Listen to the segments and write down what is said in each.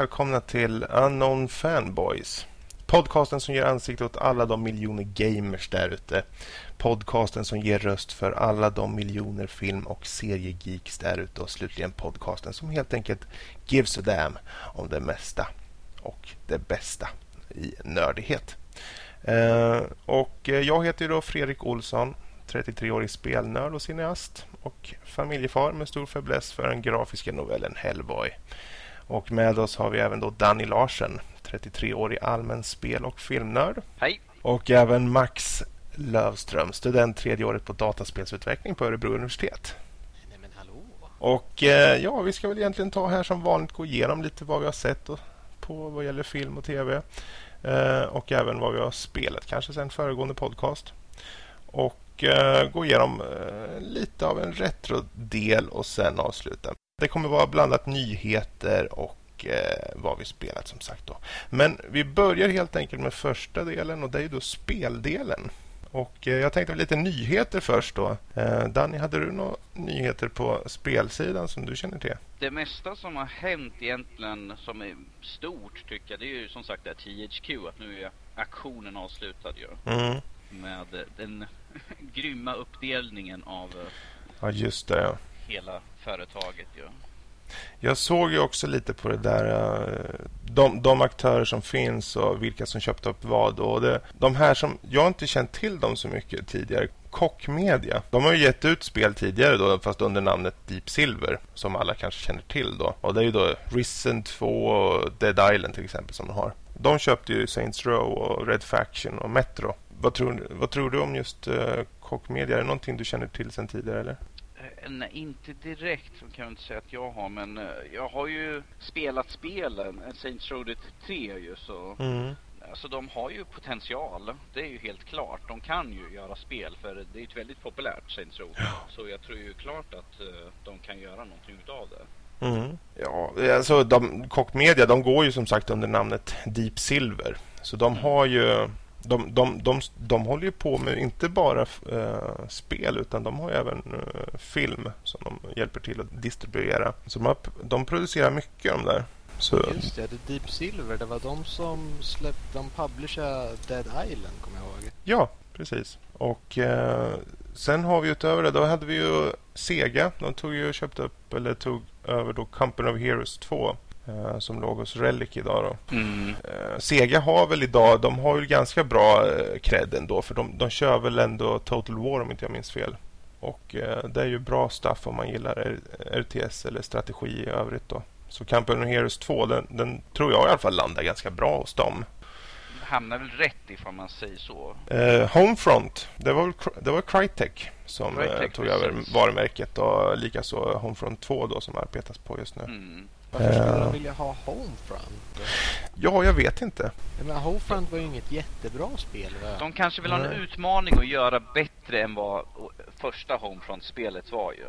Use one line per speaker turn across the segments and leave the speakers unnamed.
välkomna till Unknown Fanboys. Podcasten som ger ansikte åt alla de miljoner gamers där ute. Podcasten som ger röst för alla de miljoner film och seriegeeks där ute. Och slutligen podcasten som helt enkelt gives a damn om det mesta och det bästa i nördighet. Eh, och eh, jag heter då Fredrik Olsson, 33-årig spelnörd och cineast och familjefar med stor fäbless för den grafiska novellen Hellboy. Och med oss har vi även då Danny Larsen, 33-årig allmän spel och filmnörd.
Hej!
Och även Max Lövström, student tredje året på dataspelsutveckling på Örebro universitet.
Nej men hallå!
Och eh, ja, vi ska väl egentligen ta här som vanligt gå igenom lite vad vi har sett och, på vad gäller film och tv. Eh, och även vad vi har spelat kanske sen föregående podcast. Och eh, gå igenom eh, lite av en retro-del och sen avsluta. Det kommer vara blandat nyheter och eh, vad vi spelat som sagt. Då. Men vi börjar helt enkelt med första delen och det är då speldelen. Och eh, jag tänkte lite nyheter först då. Eh, Danny, hade du några nyheter på spelsidan som du känner till?
Det mesta som har hänt egentligen som är stort tycker jag, det är ju som sagt det THQ, att nu är aktionen avslutad ju.
Mm.
Med den grymma uppdelningen av eh,
Ja, just det. Ja
hela företaget ju.
Jag såg ju också lite på det där. Eh, de, de aktörer som finns och vilka som köpt upp vad. Och det, de här som, jag har inte känt till dem så mycket tidigare. Kockmedia. De har ju gett ut spel tidigare då, fast under namnet Deep Silver. Som alla kanske känner till då. Och det är ju då Risen 2 och Dead Island till exempel som de har. De köpte ju Saints Row och Red Faction och Metro. Vad tror, vad tror du om just eh, uh, Kockmedia? Är det någonting du känner till sen tidigare eller?
Nej, inte direkt så kan jag inte säga att jag har, men eh, jag har ju spelat spelen, eh, Saints Row 3 ju så.
Mm.
Alltså de har ju potential, det är ju helt klart. De kan ju göra spel för det är ett väldigt populärt Saints Row. Så jag tror ju klart att eh, de kan göra någonting utav det.
Mm. Ja, alltså de, Koch Media, de går ju som sagt under namnet Deep Silver. Så de har ju... De, de, de, de håller ju på med inte bara eh, spel utan de har ju även eh, film som de hjälper till att distribuera. Så de, har, de producerar mycket de där. Så,
Just det, det Deep Silver, det var de som släppte, de publicerade Dead Island kommer jag ihåg.
ja, precis. Och eh, sen har vi utöver det, då hade vi ju Sega. De tog ju köpte upp, eller tog över då Company of Heroes 2 eh, som låg hos Relic idag då.
Mm.
Eh, Sega har väl idag, de har ju ganska bra eh, cred ändå för de, de kör väl ändå Total War om inte jag minns fel. Och eh, det är ju bra stuff om man gillar RTS eller strategi i övrigt då. Så of Heroes 2, den, den tror jag i alla fall landar ganska bra hos dem.
Hamnar väl rätt ifall man säger så.
Eh, Homefront, det var, det var Crytek som eh,
Crytek,
tog
precis.
över varumärket och likaså Homefront 2 då som arbetas på just nu.
Mm.
Varför skulle
Eh.
de vilja ha Homefront?
Ja, jag vet inte.
Menar, Homefront var ju inget jättebra spel. Va?
De kanske vill ha en
Nej.
utmaning att göra bättre än vad första Homefront-spelet var ju.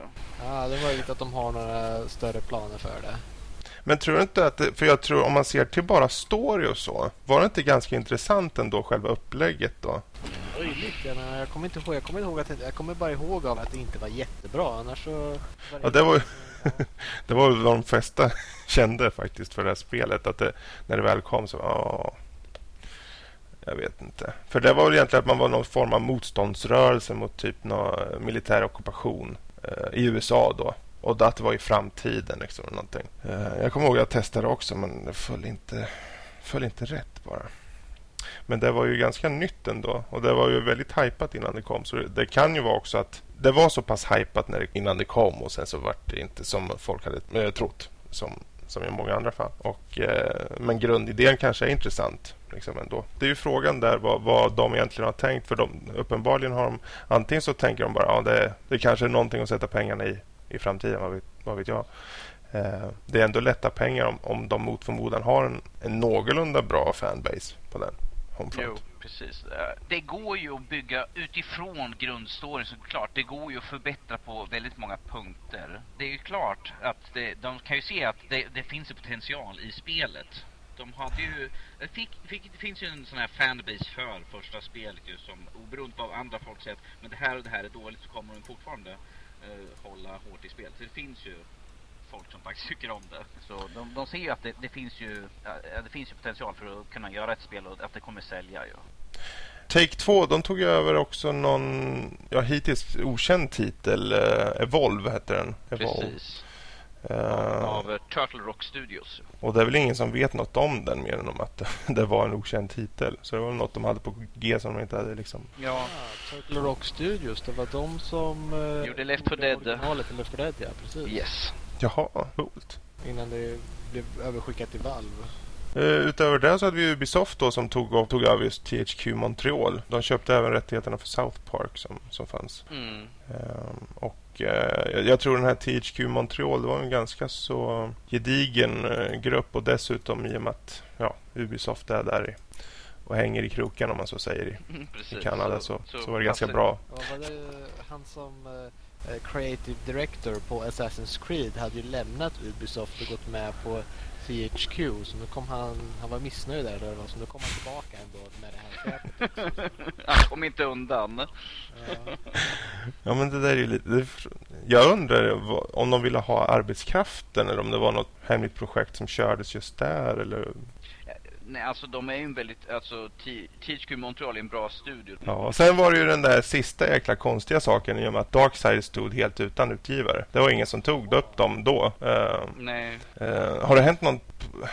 Ja, det är möjligt att de har några större planer för det.
Men tror du inte att det, för jag tror om man ser till bara story och så, var det inte ganska intressant ändå själva upplägget då?
Möjligt. Jag, kommer inte ihåg. Jag kommer, inte ihåg att, det- jag kommer bara ihåg av att det inte var jättebra. Annars så... var
Ja, det var Det var väl vad de flesta kände faktiskt för det här spelet. Att det, när det väl kom så, Åh, Jag vet inte. För det var väl egentligen att man var någon form av motståndsrörelse mot typ någon eh, militär ockupation eh, i USA då. Och att det var i framtiden liksom. Någonting. Eh, jag kommer ihåg att jag testade också men det föll inte, föll inte rätt bara. Men det var ju ganska nytt ändå. Och det var ju väldigt hypat innan det kom. Så det, kan ju vara också att det var så pass hypat när det, innan det kom och sen så var det inte som folk hade eh, trott. Som, som i många andra fall. Och, eh, men grundidén kanske är intressant. Liksom ändå. Det är ju frågan där vad, vad de egentligen har tänkt. För de, uppenbarligen har de antingen så tänker de bara ja, det, det kanske är någonting att sätta pengarna i i framtiden. Vad vet, vad vet jag. Eh, det är ändå lätta pengar om, om de mot förmodan har en, en någorlunda bra fanbase på den. Homefront.
Jo, precis. Eh, det går ju att bygga utifrån grundstoryn såklart. Det går ju att förbättra på väldigt många punkter. Det är ju klart att det, de kan ju se att det, det finns en potential i spelet. De hade ju, det, fick, fick, det finns ju en sån här fanbase för första spelet ju som oberoende av vad andra folk säger att men det här och det här är dåligt så kommer de fortfarande eh, hålla hårt i spelet. Så det finns ju folk som faktiskt tycker om det. Så de, de ser ju att det, det finns ju det finns ju potential för att kunna göra ett spel och att det kommer sälja. Ja.
Take 2, de tog över också någon ja, hittills okänd titel. Uh, Evolve hette den.
Evolve. Precis. Uh, av Turtle Rock Studios.
Och det är väl ingen som vet något om den mer än om att det var en okänd titel. Så det var något de hade på G som de inte hade liksom...
Ja, Turtle Rock Studios. Det var de som... Uh,
gjorde Left 4 Dead.
Originalet till Left 4 Dead, ja. Precis.
Yes.
Jaha, coolt.
Innan det blev överskickat till Valve.
Uh, utöver det så hade vi Ubisoft då som tog, tog över just THQ Montreal. De köpte även rättigheterna för South Park som, som fanns. Mm. Um, och uh, jag tror den här THQ Montreal det var en ganska så gedigen uh, grupp och dessutom i och med att ja, Ubisoft är där i, och hänger i kroken om man så säger i, mm, i Kanada så, så, så, var det ganska bra.
Ja, var det han som Creative Director på Assassin's Creed hade ju lämnat Ubisoft och gått med på THQ så nu kom han, han var missnöjd där då, så nu kom han tillbaka ändå med det här köpet.
han kom inte undan.
Ja. ja men det där är ju lite... Jag undrar om de ville ha arbetskraften eller om det var något hemligt projekt som kördes just där eller
Nej, alltså de är ju en väldigt, alltså THQ Montreal är en bra studio.
Ja, och sen var det ju den där sista jäkla konstiga saken i och med att Darkside stod helt utan utgivare. Det var ingen som tog upp dem då. Uh,
Nej.
Uh, har det hänt något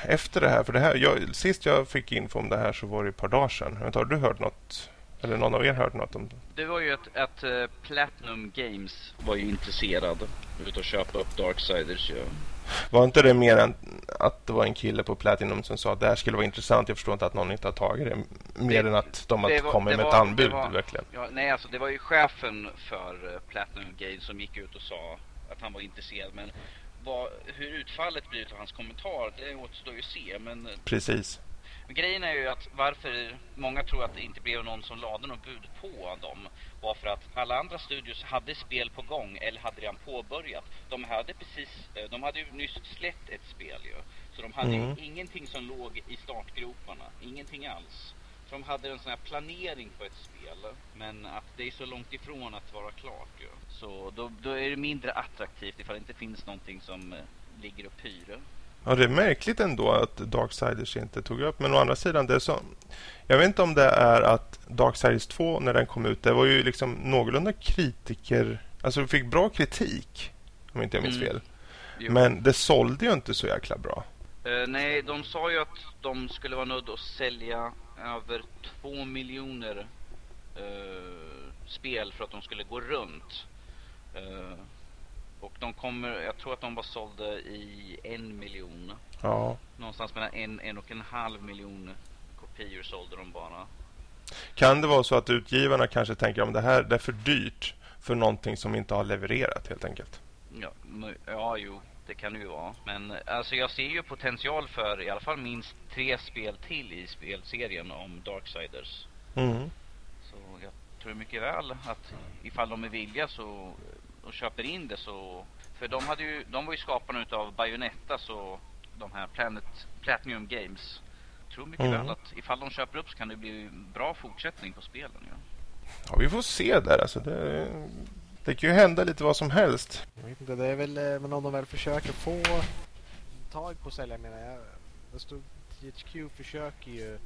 efter det här? För det här, jag, sist jag fick info om det här så var det ett par dagar sedan. Har du hört något? Eller någon av er hört något om det?
Det var ju att, att uh, Platinum Games var ju intresserad utav att köpa upp Darksiders. Ja.
Var inte det mer än att det var en kille på Platinum som sa att det här skulle vara intressant. Jag förstår inte att någon inte har tagit det. Mer det, än att de har kommit med var, ett anbud.
Var,
verkligen.
Ja, nej, alltså det var ju chefen för eh, Platinum Games som gick ut och sa att han var intresserad. Men vad, hur utfallet blir av hans kommentar, det återstår ju att se. Men eh,
Precis.
Grejen är ju att varför många tror att det inte blev någon som lade något bud på dem var för att alla andra studios hade spel på gång eller hade redan påbörjat. De hade precis, eh, de hade ju nyss släppt ett spel ju. Så de hade mm. ingenting som låg i startgroparna, ingenting alls. Så de hade en sån här planering på ett spel, men att det är så långt ifrån att vara klart ju. Så då, då är det mindre attraktivt ifall det inte finns någonting som eh, ligger och pyr.
Ja, det är märkligt ändå att Darksiders inte tog upp. Men å andra sidan, det som... Jag vet inte om det är att Darksiders 2, när den kom ut, det var ju liksom någorlunda kritiker... Alltså, fick bra kritik, om inte jag minns mm. fel. Jo. Men det sålde ju inte så jäkla bra.
Uh, nej, de sa ju att de skulle vara nödda att sälja över två miljoner uh, spel för att de skulle gå runt. Uh, och de kommer, jag tror att de var sålda i en miljon.
Ja.
Någonstans mellan en, en och en halv miljon kopior sålde de bara.
Kan det vara så att utgivarna kanske tänker om det här det är för dyrt för någonting som inte har levererat helt enkelt?
Ja, ja jo, det kan det ju vara. Men alltså jag ser ju potential för i alla fall minst tre spel till i spelserien om Darksiders.
Mm.
Så jag tror mycket väl att ifall de är villiga så och köper in det så... För de, hade ju, de var ju skaparna utav Bayonetta så de här Planet, Platinum Games. Jag tror mycket mm. väl att ifall de köper upp så kan det bli bra fortsättning på spelen. Ja,
ja vi får se där alltså. Det, det kan ju hända lite vad som helst.
Jag vet inte, det är väl, eh, men om de väl försöker få tag på sälja menar jag. Det stod, THQ försöker ju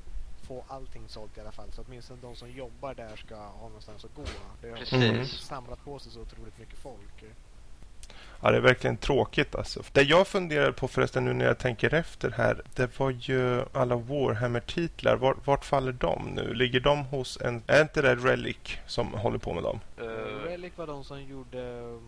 få allting sålt i alla fall. Så åtminstone de som jobbar där ska ha någonstans att gå. Det har
Precis.
samlat på sig så otroligt mycket folk.
Ja, det är verkligen tråkigt alltså. Det jag funderar på förresten nu när jag tänker efter här. Det var ju alla Warhammer-titlar. Vart, vart faller de nu? Ligger de hos en... Är inte det Relic som håller på med dem?
Uh, Relic var de som gjorde... Um,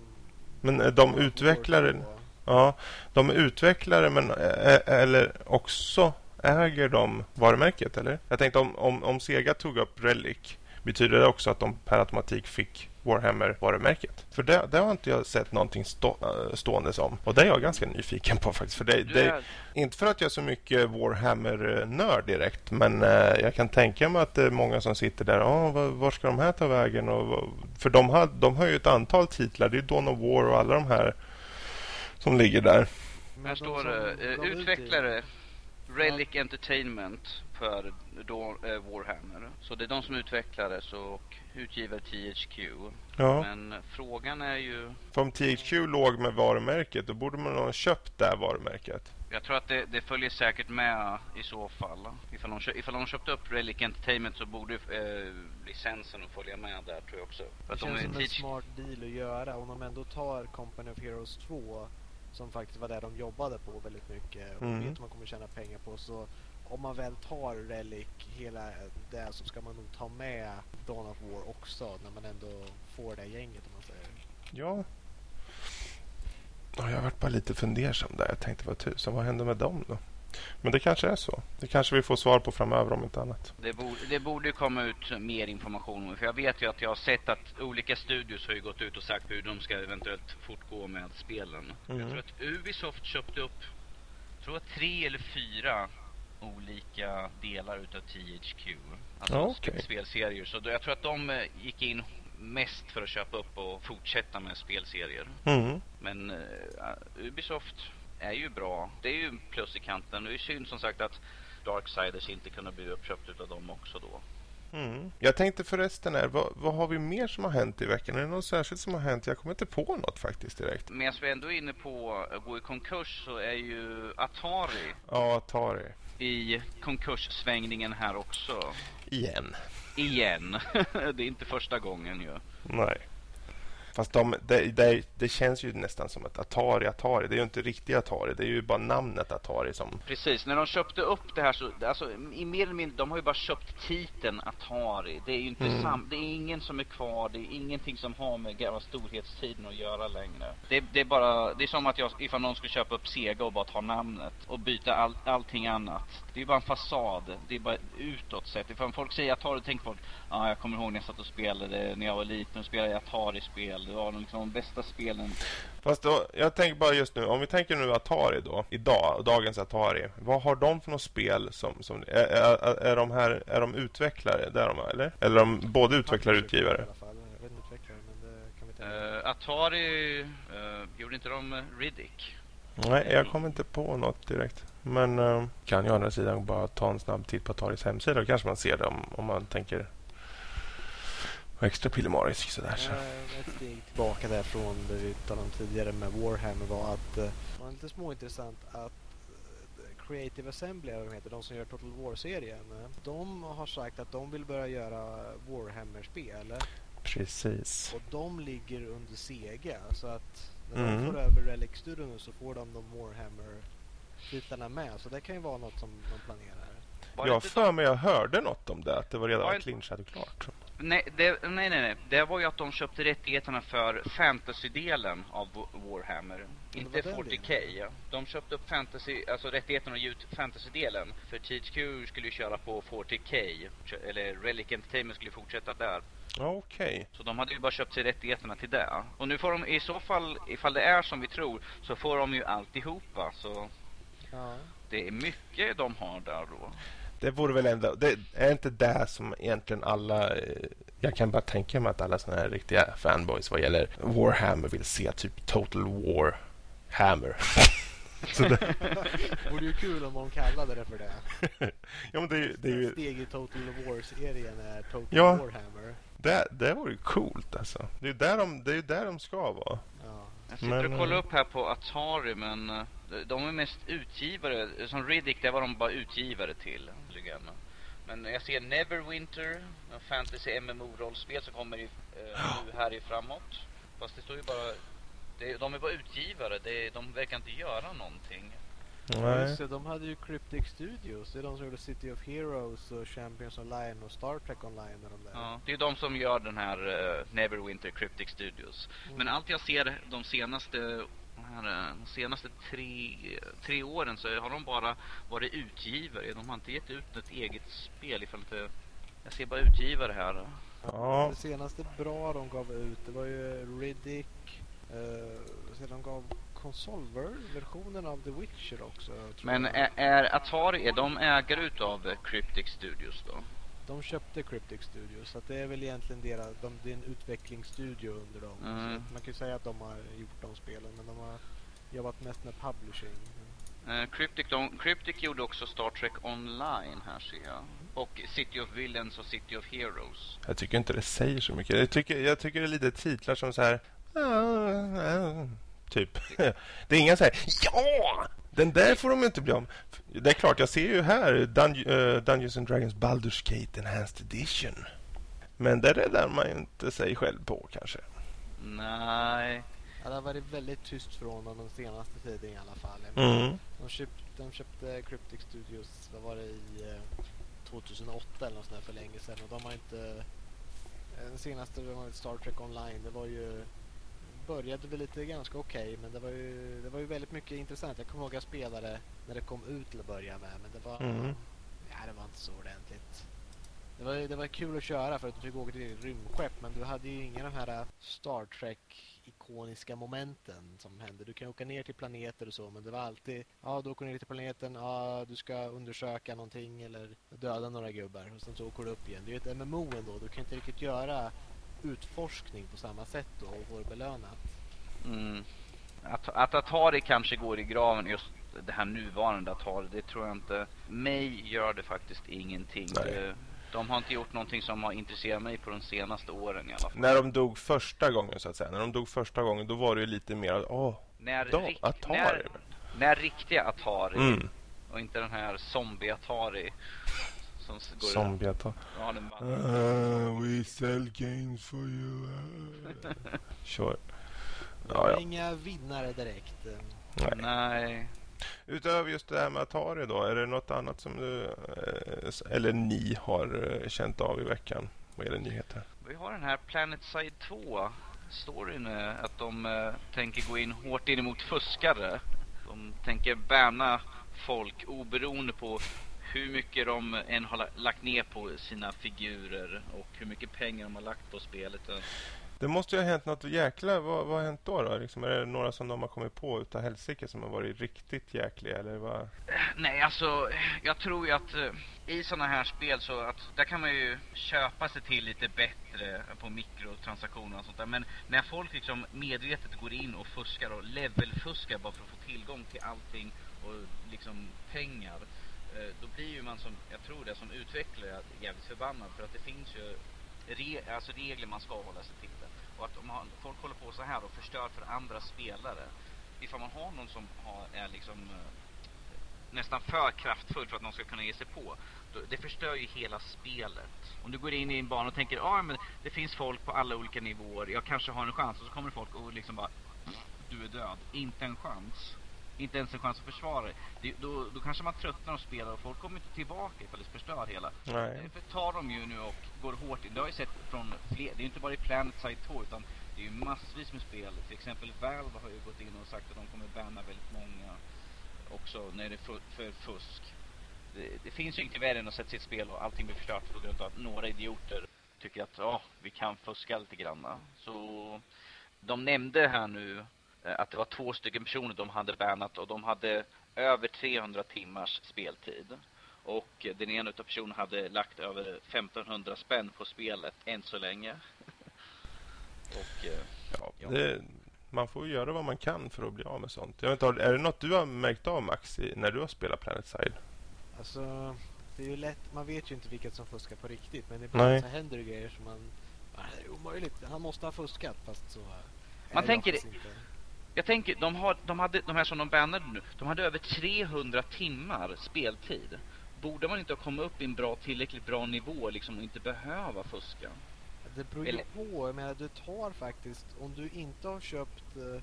men eh, de utvecklare... Ja, de är utvecklare men eh, eller också äger de varumärket, eller? Jag tänkte om, om, om Sega tog upp Relic, betyder det också att de per automatik fick Warhammer-varumärket? För det, det, har inte jag sett någonting stå, äh, stående som. Och det är jag ganska nyfiken på faktiskt. För det, det, inte för att jag är så mycket Warhammer-nörd direkt, men äh, jag kan tänka mig att det är många som sitter där. Oh, var, var ska de här ta vägen? Och, för de har, de har ju ett antal titlar. Det är Dawn of War och alla de här som ligger där.
Här står det, utvecklare Relic Entertainment för då, eh, Warhammer. Så det är de som utvecklar det så, och utgivare THQ.
Ja.
Men frågan är ju...
För om THQ låg med varumärket, då borde man ha köpt det här varumärket.
Jag tror att det, det följer säkert med i så fall. Ifall de, ifall de köpte upp Relic Entertainment så borde eh, licensen att följa med där tror jag också. För
Det
att de
känns
är
som en smart deal att göra om de ändå tar Company of Heroes 2 som faktiskt var det de jobbade på väldigt mycket och
Mm.
vet man kommer tjäna pengar på så om man väl tar Relic hela det så ska man nog ta med Dawn of War också när man ändå får det gänget om man säger.
Ja. Ja, jag har varit bara lite fundersam där. Jag tänkte vad tusan, vad händer med dem då? Men det kanske är så. Det kanske vi får svar på framöver om inte annat.
Det borde, det borde komma ut mer information För jag vet ju att jag har sett att olika studios har ju gått ut och sagt hur de ska eventuellt fortgå med spelen.
Mm.
Jag tror att Ubisoft köpte upp, tror att tre eller fyra olika delar utav THQ. Alltså
okej.
spelserier. Så jag tror att de eh, gick in mest för att köpa upp och fortsätta med spelserier.
Mm.
Men eh, Ubisoft är ju bra. Det är ju plus i kanten. Det är ju synd som sagt att Darksiders inte kunde bli uppköpt utav dem också då.
Mm. Jag tänkte förresten här, vad, vad har vi mer som har hänt i veckan? Är det något särskilt som har hänt? Jag kommer inte på något faktiskt direkt.
Medan vi ändå är inne på att gå i konkurs så är ju Atari
Ja, Atari.
i konkurssvängningen här också.
Igen.
Igen. det är inte första gången ju.
Nej. Fast de, det, det, det känns ju nästan som ett Atari Atari. Det är ju inte riktigt Atari. Det är ju bara namnet Atari som...
Precis, när de köpte upp det här så, alltså i mer eller mindre, de har ju bara köpt titeln Atari. Det är ju inte
Mm.
sam, det är ingen som är kvar, det är ingenting som har med gamla storhetstiden att göra längre. Det, det är bara, det är som att jag, ifall någon skulle köpa upp Sega och bara ta namnet och byta all, allting annat. Det är bara en fasad, det är bara utåt sett. Ifall folk säger Atari, tänker folk, ja ah, jag kommer ihåg när jag satt och spelade när jag var liten och spelade Atari-spel. Var liksom de bästa spelen.
Fast då, jag tänker bara just nu, om vi tänker nu Atari då, idag, dagens Atari. Vad har de för något spel som... som är, är, är, de här, är de utvecklare? Det är de, eller? Eller är de både utvecklare och utgivare?
Uh, Atari, uh, gjorde inte de Riddick?
Nej, jag kommer inte på något direkt. Men eh, kan ju å andra sidan bara ta en snabb titt på Ataris hemsida. Då kanske man ser det om, om man tänker extra pillemarisk sådär. Så.
Eh, Ett steg tillbaka där från det vi talade om tidigare med Warhammer var att eh, det var lite småintressant att eh, Creative Assembly, eller vad de heter, de som gör Total War-serien, de har sagt att de vill börja göra Warhammer-spel
Precis.
och de ligger under Sega så att när
Mm.
de får över Relic-studion så får de de Warhammer-titlarna med så det kan ju vara något som de planerar.
Var
Jag för mig jag hörde något om det. Att det var redan
Var
clinchat och klart.
Nej, det, nej, nej, nej. Det var ju att de köpte rättigheterna för fantasy-delen av Wa- Warhammer. Inte
var den
40K. De köpte upp fantasy, alltså rättigheterna att ge ut fantasy-delen. För THQ skulle ju köra på 40K. Kö- Eller Relic Entertainment skulle fortsätta där.
Ja, Okej.
Så de hade ju bara köpt sig rättigheterna till det. Och nu får de i så fall, ifall det är som vi tror, så får de ju alltihopa. Så
Ja.
det är mycket de har där då.
Det vore väl ändå... Det är inte det som egentligen alla... eh, Jag kan bara tänka mig att alla såna här riktiga fanboys vad gäller Warhammer vill se typ Total War Hammer. Så det,
Vore ju kul om de kallade det för det.
ja, men det, är ju- det är ju...
Steg i Total War-serien är Total
Ja.
Warhammer.
Det, det vore ju coolt alltså. Det är ju där de, det är där de ska vara.
Ja.
Jag sitter
Men,
och kollar
eh,
upp här på Atari men eh, de- de är mest utgivare. Som Riddick, det var de bara utgivare till. Men jag ser Neverwinter, en fantasy MMO-rollspel som kommer i, eh, nu här i framåt. Fast det står ju bara... Det, de är bara utgivare, det, de verkar inte göra någonting.
Nej.
Det, de hade ju Cryptic Studios. Det är de som gjorde City of Heroes och Champions Online och Star Trek Online. Och de där.
Ja, det är de som gör den här eh, Neverwinter Cryptic Studios.
Mm.
Men allt jag ser de senaste, här, eh, de senaste tre, tre åren så har de bara varit utgivare. De har inte gett ut ett eget spel ifall inte... Jag ser bara utgivare här.
Ja.
Det senaste bra de gav ut det var ju Riddick. Sen de gav konsolversionen av The Witcher också. tror
Men
jag.
är, är Atari, är de ägare utav eh, Cryptic Studios då?
De köpte Cryptic Studios så att det är väl egentligen deras, de, det är en utvecklingsstudio under dem.
Mm.
Man kan ju säga att de har gjort de spelen men de har jobbat mest med publishing.
Eh, Cryptic, de, Cryptic gjorde också Star Trek Online här ser jag. Och City of Villains och City of Heroes.
Jag tycker inte det säger så mycket. Jag tycker, jag tycker det är lite titlar som så här... Typ. Det är inga så här... Ja! Den där får de inte bli om. Det är klart, jag ser ju här Dun uh, Dungeons and Dragons Baldur's Gate Enhanced Edition. Men det räddar man ju inte sig själv på kanske.
Nej.
Ja, det har varit väldigt tyst från dem den senaste tiden i alla fall.
Mm.
De, köpte, de köpte Cryptic Studios, vad var det, i eh, 2008 eller något sånt där för länge sedan. Och de har inte... eh, Den senaste var Star Trek Online. Det var ju... Började väl lite ganska okej, okay, men det var, ju, det var ju väldigt mycket intressant. Jag kommer ihåg att jag spelade när det kom ut till att börja med, men det var...
Mm.
Ja, det var inte så ordentligt. Det var, det var kul att köra för att du fick åka till ett rymdskepp, men du hade ju inga de här Star Trek ikoniska momenten som hände. Du kan åka ner till planeter och så, men det var alltid, ja du åker ner till planeten, ja du ska undersöka någonting eller döda några gubbar och sen så åker du upp igen. Det är ju ett MMO ändå, du kan inte riktigt göra utforskning på samma sätt då och få det belönat.
Mm. Att, att Atari kanske går i graven just det här nuvarande Atari, det tror jag inte. Mig gör det faktiskt ingenting.
Nej.
De har inte gjort någonting som har intresserat mig på de senaste åren i alla fall.
När de dog första gången så att säga. När de dog första gången då var det ju lite mer åh,
när,
då,
rikt,
Atari.
när, när riktiga Atari
Mm.
och inte den här zombie-Atari. Som går
Zombie Atari.
Ja, den bara,
Uh, we sell games for you. Sure.
Det
Ja, ja.
inga vinnare direkt.
Nej.
nej.
Utöver just det här med Atari då, är det något annat som du, eh, eller ni har eh, känt av i veckan vad gäller nyheter?
Vi har den här Planet Side 2. Storyn att de eh, tänker gå in hårt in emot fuskare. De tänker banna folk oberoende på hur mycket de än har la- lagt ner på sina figurer och hur mycket pengar de har lagt på spelet.
Det måste ju ha hänt något jäkla. Vad, vad har hänt då? då? Liksom, är det några som de har kommit på utav helsike som har varit riktigt jäkliga? Eller vad?
Nej, alltså jag tror ju att eh, i sådana här spel så att där kan man ju köpa sig till lite bättre på mikrotransaktioner och sånt där. Men när folk liksom medvetet går in och fuskar och levelfuskar bara för att få tillgång till allting och liksom pengar. Eh, då blir ju man som, jag tror det, som utvecklare jävligt förbannad för att det finns ju re, alltså regler man ska hålla sig till. Det. Och att om man, folk håller på så här och förstör för andra spelare. Ifall man har någon som har, är liksom eh, nästan för kraftfull för att någon ska kunna ge sig på. Då, det förstör ju hela spelet. Om du går in i en bana och tänker ah, men det finns folk på alla olika nivåer, jag kanske har en chans. Och så kommer det folk och liksom bara du är död. Inte en chans. Inte ens en chans att försvara. Det, då, då kanske man tröttnar och spelar och folk kommer inte tillbaka ifall det förstör hela.
Nej.
Därför tar de ju nu och går hårt in. Det har jag sett från fler, det är ju inte bara i Planet Side 2 utan det är ju massvis med spel. Till exempel Valve har ju gått in och sagt att de kommer banna väldigt många också när det är för, för fusk. Det, det finns ju inte värre än att sätta sitt spel och allting blir förstört på grund av att några idioter tycker att ja, vi kan fuska lite granna. Så de nämnde här nu eh, att det var två stycken personer de hade bannat och de hade över 300 timmars speltid. Och eh, den ena utav personerna hade lagt över 1500 spänn på spelet än så länge. och eh,
Ja,
Ja.
det, man får ju göra vad man kan för att bli av med sånt. Jag vet inte, är det något du har märkt av Max i, när du har spelat Planet Side?
Alltså, det är ju lätt, man vet ju inte vilket som fuskar på riktigt. Men ibland
Nej.
så händer det grejer som man... "Ah, Det är omöjligt, han måste ha fuskat. Fast så...
Man tänker
inte.
Jag tänker, de, har, de, hade, de här som de bannade nu, de hade över 300 timmar speltid. Borde man inte ha kommit upp i en bra, tillräckligt bra nivå liksom och inte behöva fuska?
Det beror ju
Eller-
på. Jag menar, du tar faktiskt... Om du inte har köpt eh,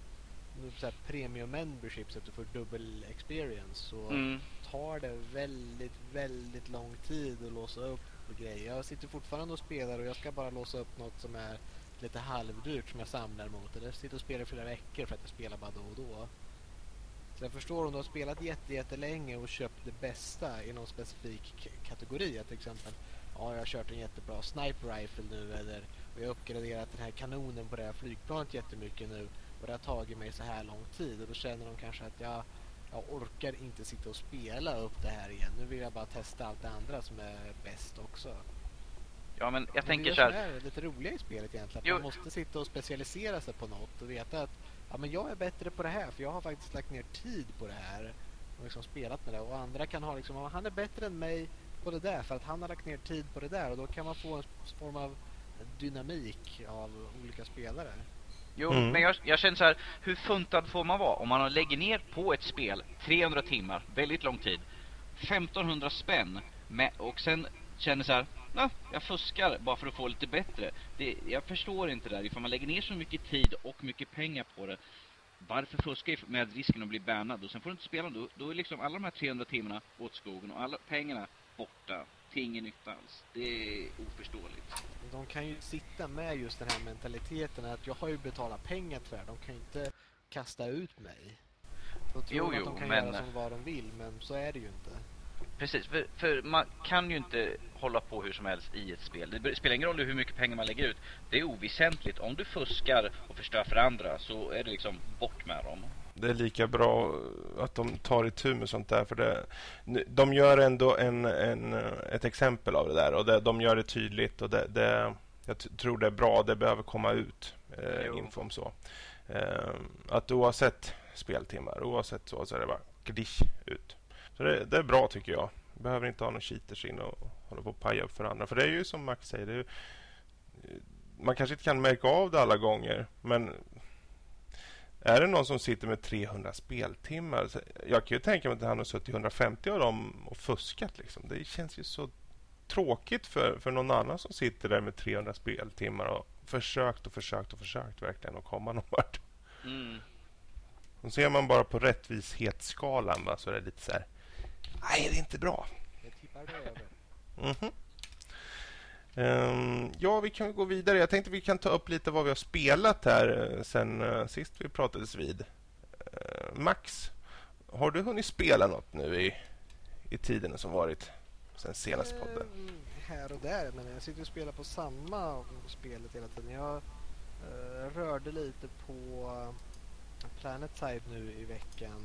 så här premium membership så att du får dubbel experience så
Mm.
tar det väldigt, väldigt lång tid att låsa upp grejer. Jag sitter fortfarande och spelar och jag ska bara låsa upp något som är lite halvdyrt som jag samlar mot. Eller sitter och spelar i flera veckor för att jag spelar bara då och då. Så jag förstår om du har spelat jätte, jättelänge och köpt det bästa i någon specifik kategori. Att till exempel, ja jag har kört en jättebra sniper rifle nu eller och jag har uppgraderat den här kanonen på det här flygplanet jättemycket nu och det har tagit mig så här lång tid och då känner de kanske att jag, jag orkar inte sitta och spela upp det här igen. Nu vill jag bara testa allt det andra som är bäst också.
Ja, men jag
Men
tänker
det
så här.
är lite roliga i spelet egentligen. Att
Jo.
Man måste sitta och specialisera sig på något och veta att ja, men jag är bättre på det här för jag har faktiskt lagt ner tid på det här. och liksom spelat med det. Och andra kan ha liksom, han är bättre än mig på det där för att han har lagt ner tid på det där och då kan man få en form av dynamik av olika spelare.
Jo, mm. men jag, jag känner så här, hur funtad får man vara om man lägger ner på ett spel 300 timmar, väldigt lång tid, 1500 spänn med, och sen känner så här, ja, jag fuskar bara för att få lite bättre. Det, jag förstår inte det där, ifall man lägger ner så mycket tid och mycket pengar på det. Varför fuska med risken att bli bannad och sen får du inte spela då, då är liksom alla de här 300 timmarna åt skogen och alla pengarna borta till ingen nytta alls. Det är oförståeligt.
De kan ju sitta med just den här mentaliteten att jag har ju betalat pengar för det. De kan ju inte kasta ut mig. De tror jo, jo, att de kan men... göra som vad de vill, men så är det ju inte.
Precis, för, för, man kan ju inte hålla på hur som helst i ett spel. Det spelar ingen roll hur mycket pengar man lägger ut. Det är oväsentligt. Om du fuskar och förstör för andra så är det liksom bort med dem
det är lika bra att de tar itu med sånt där. För det, de gör ändå en, en, ett exempel av det där och det, de gör det tydligt. och det, det Jag tror det är bra. Det behöver komma ut eh, info om så. Eh, att oavsett speltimmar, oavsett så, så är det bara glish ut. Så det, det är bra tycker jag. Behöver inte ha någon cheaters in och hålla på och paja upp för andra. För det är ju som Max säger. Ju, man kanske inte kan märka av det alla gånger. Men är det någon som sitter med 300 speltimmar? Jag kan ju tänka mig att han har suttit 150 av dem och fuskat. Liksom. Det känns ju så tråkigt för, för någon annan som sitter där med 300 speltimmar och försökt och försökt och försökt verkligen att komma någon vart. Mm. Och ser man bara på rättvishetsskalan va, så är det lite så här... Nej, det är inte bra. Mm -hmm. Um, ja, vi kan gå vidare. Jag tänkte vi kan ta upp lite vad vi har spelat här uh, sen uh, sist vi pratades vid. Uh, Max, har du hunnit spela något nu i, i tiden som varit sen senaste podden?
Mm, här och där, men jag sitter och spelar på samma spelet hela tiden. Jag rörde lite på Planet Type nu i veckan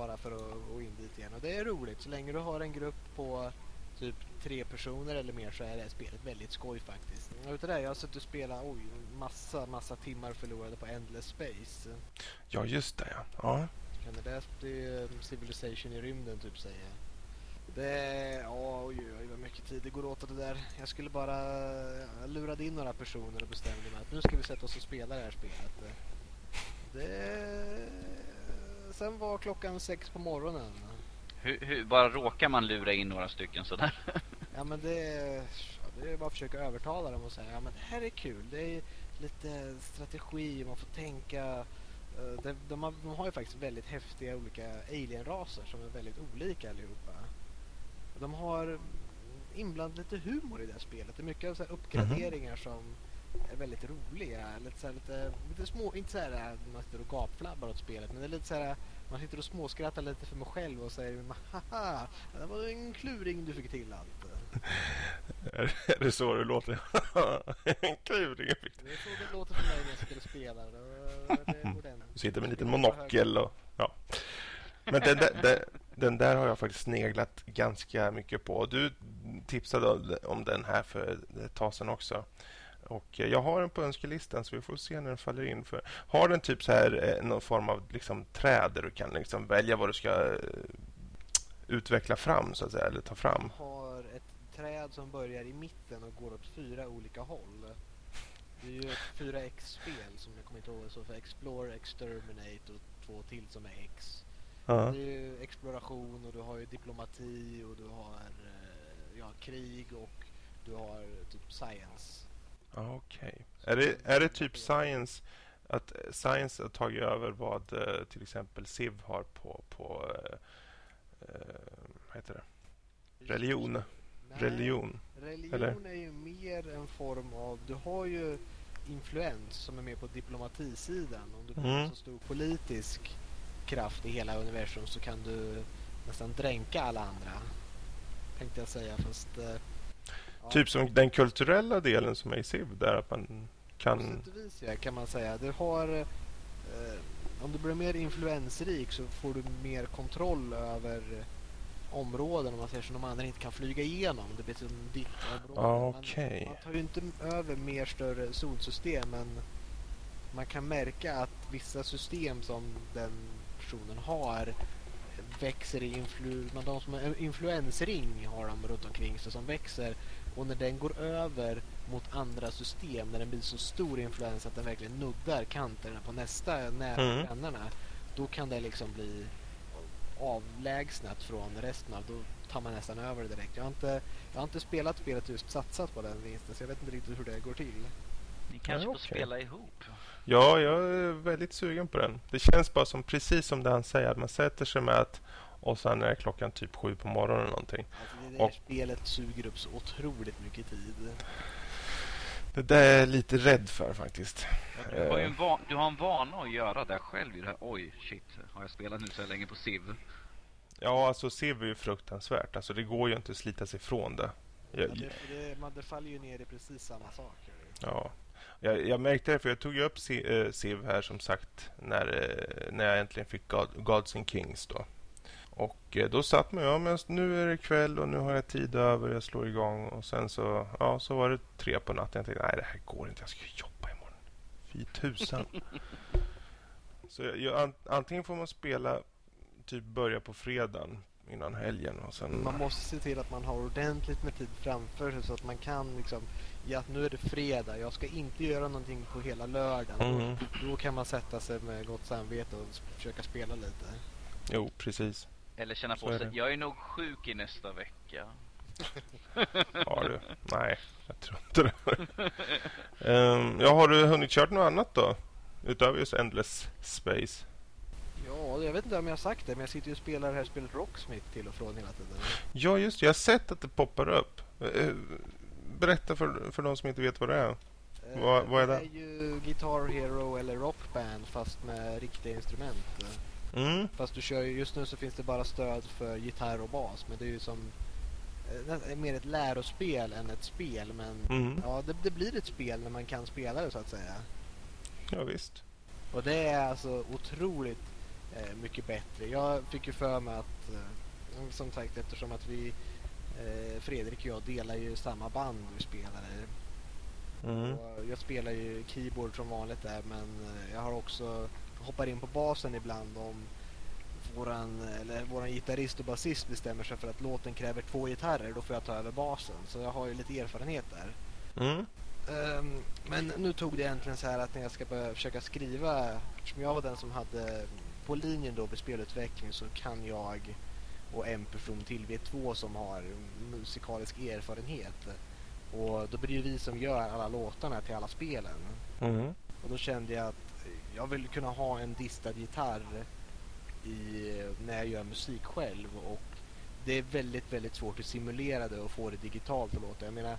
bara för att gå in dit igen. Och det är roligt så länge du har en grupp på typ tre personer eller mer så är det här spelet väldigt skoj faktiskt. Utav det, jag har suttit och spelat oj, massa, massa timmar förlorade på Endless Space.
Ja, just det ja. ja.
Känner det, det är Civilization i rymden typ säger det är, oj, oj, vad mycket tid det går åt det där. Jag skulle bara jag lurade in några personer och bestämde mig att nu ska vi sätta oss och spela det här spelet. Det... Sen var klockan sex på morgonen.
Hur, hur, bara råkar man lura in några stycken sådär?
ja men det är, det är bara att försöka övertala dem och säga ja men det här är kul. Det är lite strategi, man får tänka. Eh, de, de, har, de har ju faktiskt väldigt häftiga olika alienraser som är väldigt olika allihopa. De har inblandat lite humor i det här spelet. Det är mycket så uppgraderingar mm -hmm. som är väldigt roliga. Lite, så här, lite, lite små, inte så här att man sitter och gapflabbar åt spelet, men det är lite så här man sitter och småskrattar lite för mig själv och säger haha, det var en kluring du fick till allt.
är det så det låter? en kluring jag fick
till. Det är så det låter för mig när jag sitter och spelar.
Du sitter med en liten monokel och ja. Men den där, den, den där har jag faktiskt sneglat ganska mycket på. Du tipsade om den här för ett tag sedan också. Och jag har den på önskelistan så vi får se när den faller in. För, har den typ så här eh, någon form av liksom, träd där du kan liksom välja vad du ska eh, utveckla fram så att säga, eller ta fram?
Har ett träd som börjar i mitten och går åt fyra olika håll. Det är ju ett 4X-spel som jag kommer inte ihåg så för Explore, Exterminate och två till som är X. Uh -huh. Det är ju exploration och du har ju diplomati och du har eh, ja, krig och du har typ science.
Okej. Okay. Är, det, är det typ science att science har tagit över vad uh, till exempel Civ har på, på uh, vad heter det? Religion? Nej, religion?
Religion Eller? är ju mer en form av... Du har ju influens som är mer på diplomatisidan. Om du har mm. så stor politisk kraft i hela universum så kan du nästan dränka alla andra. Tänkte jag säga, fast...
Typ som den kulturella delen som är i SIV där att man kan... På
vis, ja, kan man säga. Du har... Eh, om du blir mer influensrik så får du mer kontroll över områden om man säger som de andra inte kan flyga igenom. Det blir som ditt område.
Okay.
Man, man tar ju inte över mer större solsystem men man kan märka att vissa system som den personen har växer i influ... Men de som är influensring har de runt omkring sig som växer. Och när den går över mot andra system, när den blir så stor influens att den verkligen nuddar kanterna på nästa nära
Mm.
grannarna. Då kan det liksom bli avlägsnat från resten av... Då tar man nästan över det direkt. Jag har inte, jag har inte spelat spelet just satsat på den vinsten så jag vet inte riktigt hur det går till.
Ni kanske
Ja,
får
okej.
spela ihop.
Ja, jag är väldigt sugen på den. Det känns bara som precis som det han säger. Att man sätter sig med att och sen är klockan typ sju på morgonen eller någonting.
Alltså det där
Och-
spelet suger upp så otroligt mycket tid.
Det där är jag lite rädd för faktiskt.
Du har ju en, va- du har en vana att göra det själv i det här. Oj, shit. Har jag spelat nu så här länge på Civ?
Ja, alltså Civ är ju fruktansvärt. Alltså det går ju inte att slita sig ifrån det.
Ja,
Jag,
det, det, man, det faller ju ner i precis samma saker.
ja. jag, jag märkte det för jag tog ju upp eh, Civ här som sagt när, eh, när jag äntligen fick God, Gods and Kings då. Och eh, då satt man, ja men nu är det kväll och nu har jag tid över, jag slår igång och sen så, ja så var det tre på natten. Jag tänkte, nej det här går inte, jag ska jobba imorgon. Fy tusan. så jag, jag, an, antingen får man spela, typ börja på fredagen innan helgen och sen...
Man måste se till att man har ordentligt med tid framför sig så att man kan liksom, ja nu är det fredag, jag ska inte göra någonting på hela lördagen.
Mhm.
Då kan man sätta sig med gott samvete och försöka spela lite.
Jo, precis.
Eller känna på sig. Jag är nog sjuk i nästa vecka.
Har du? Nej, jag tror inte det. um, ja, har du hunnit kört något annat då? Utöver just Endless Space?
Ja, jag vet inte om jag har sagt det, men jag sitter ju och spelar det här spelet Rocksmith till och från hela tiden.
Ja, just det. Jag har sett att det poppar upp. Eh, Berätta för, för de som inte vet vad det är.
Eh,
Vad- vad är det?
Det är ju Guitar Hero eller Rockband fast med riktiga instrument.
Mm.
Fast du kör ju, just nu så finns det bara stöd för gitarr och bas. Men det är ju som eh, mer ett lärospel än ett spel. Men
Mm.
ja, det, det blir ett spel när man kan spela det så att säga.
Ja, visst.
Och det är alltså otroligt eh, mycket bättre. Jag fick ju för mig att, eh, som sagt eftersom att vi, eh, Fredrik och jag delar ju samma band vi spelar i.
Mm.
Och jag spelar ju keyboard som vanligt där men eh, jag har också hoppar in på basen ibland om våran, eller våran gitarrist och basist bestämmer sig för att låten kräver två gitarrer. Då får jag ta över basen. Så jag har ju lite erfarenhet där.
Mm.
Ehm, men nu tog det äntligen så här att när jag ska börja försöka skriva, eftersom jag var den som hade på linjen då med spelutveckling så kan jag och en person till, vi är två som har musikalisk erfarenhet. Och då blir det ju vi som gör alla låtarna till alla spelen.
Mm.
Och då kände jag att jag vill kunna ha en distad gitarr i, när jag gör musik själv. Och det är väldigt, väldigt svårt att simulera det och få det digitalt att låta. Jag menar,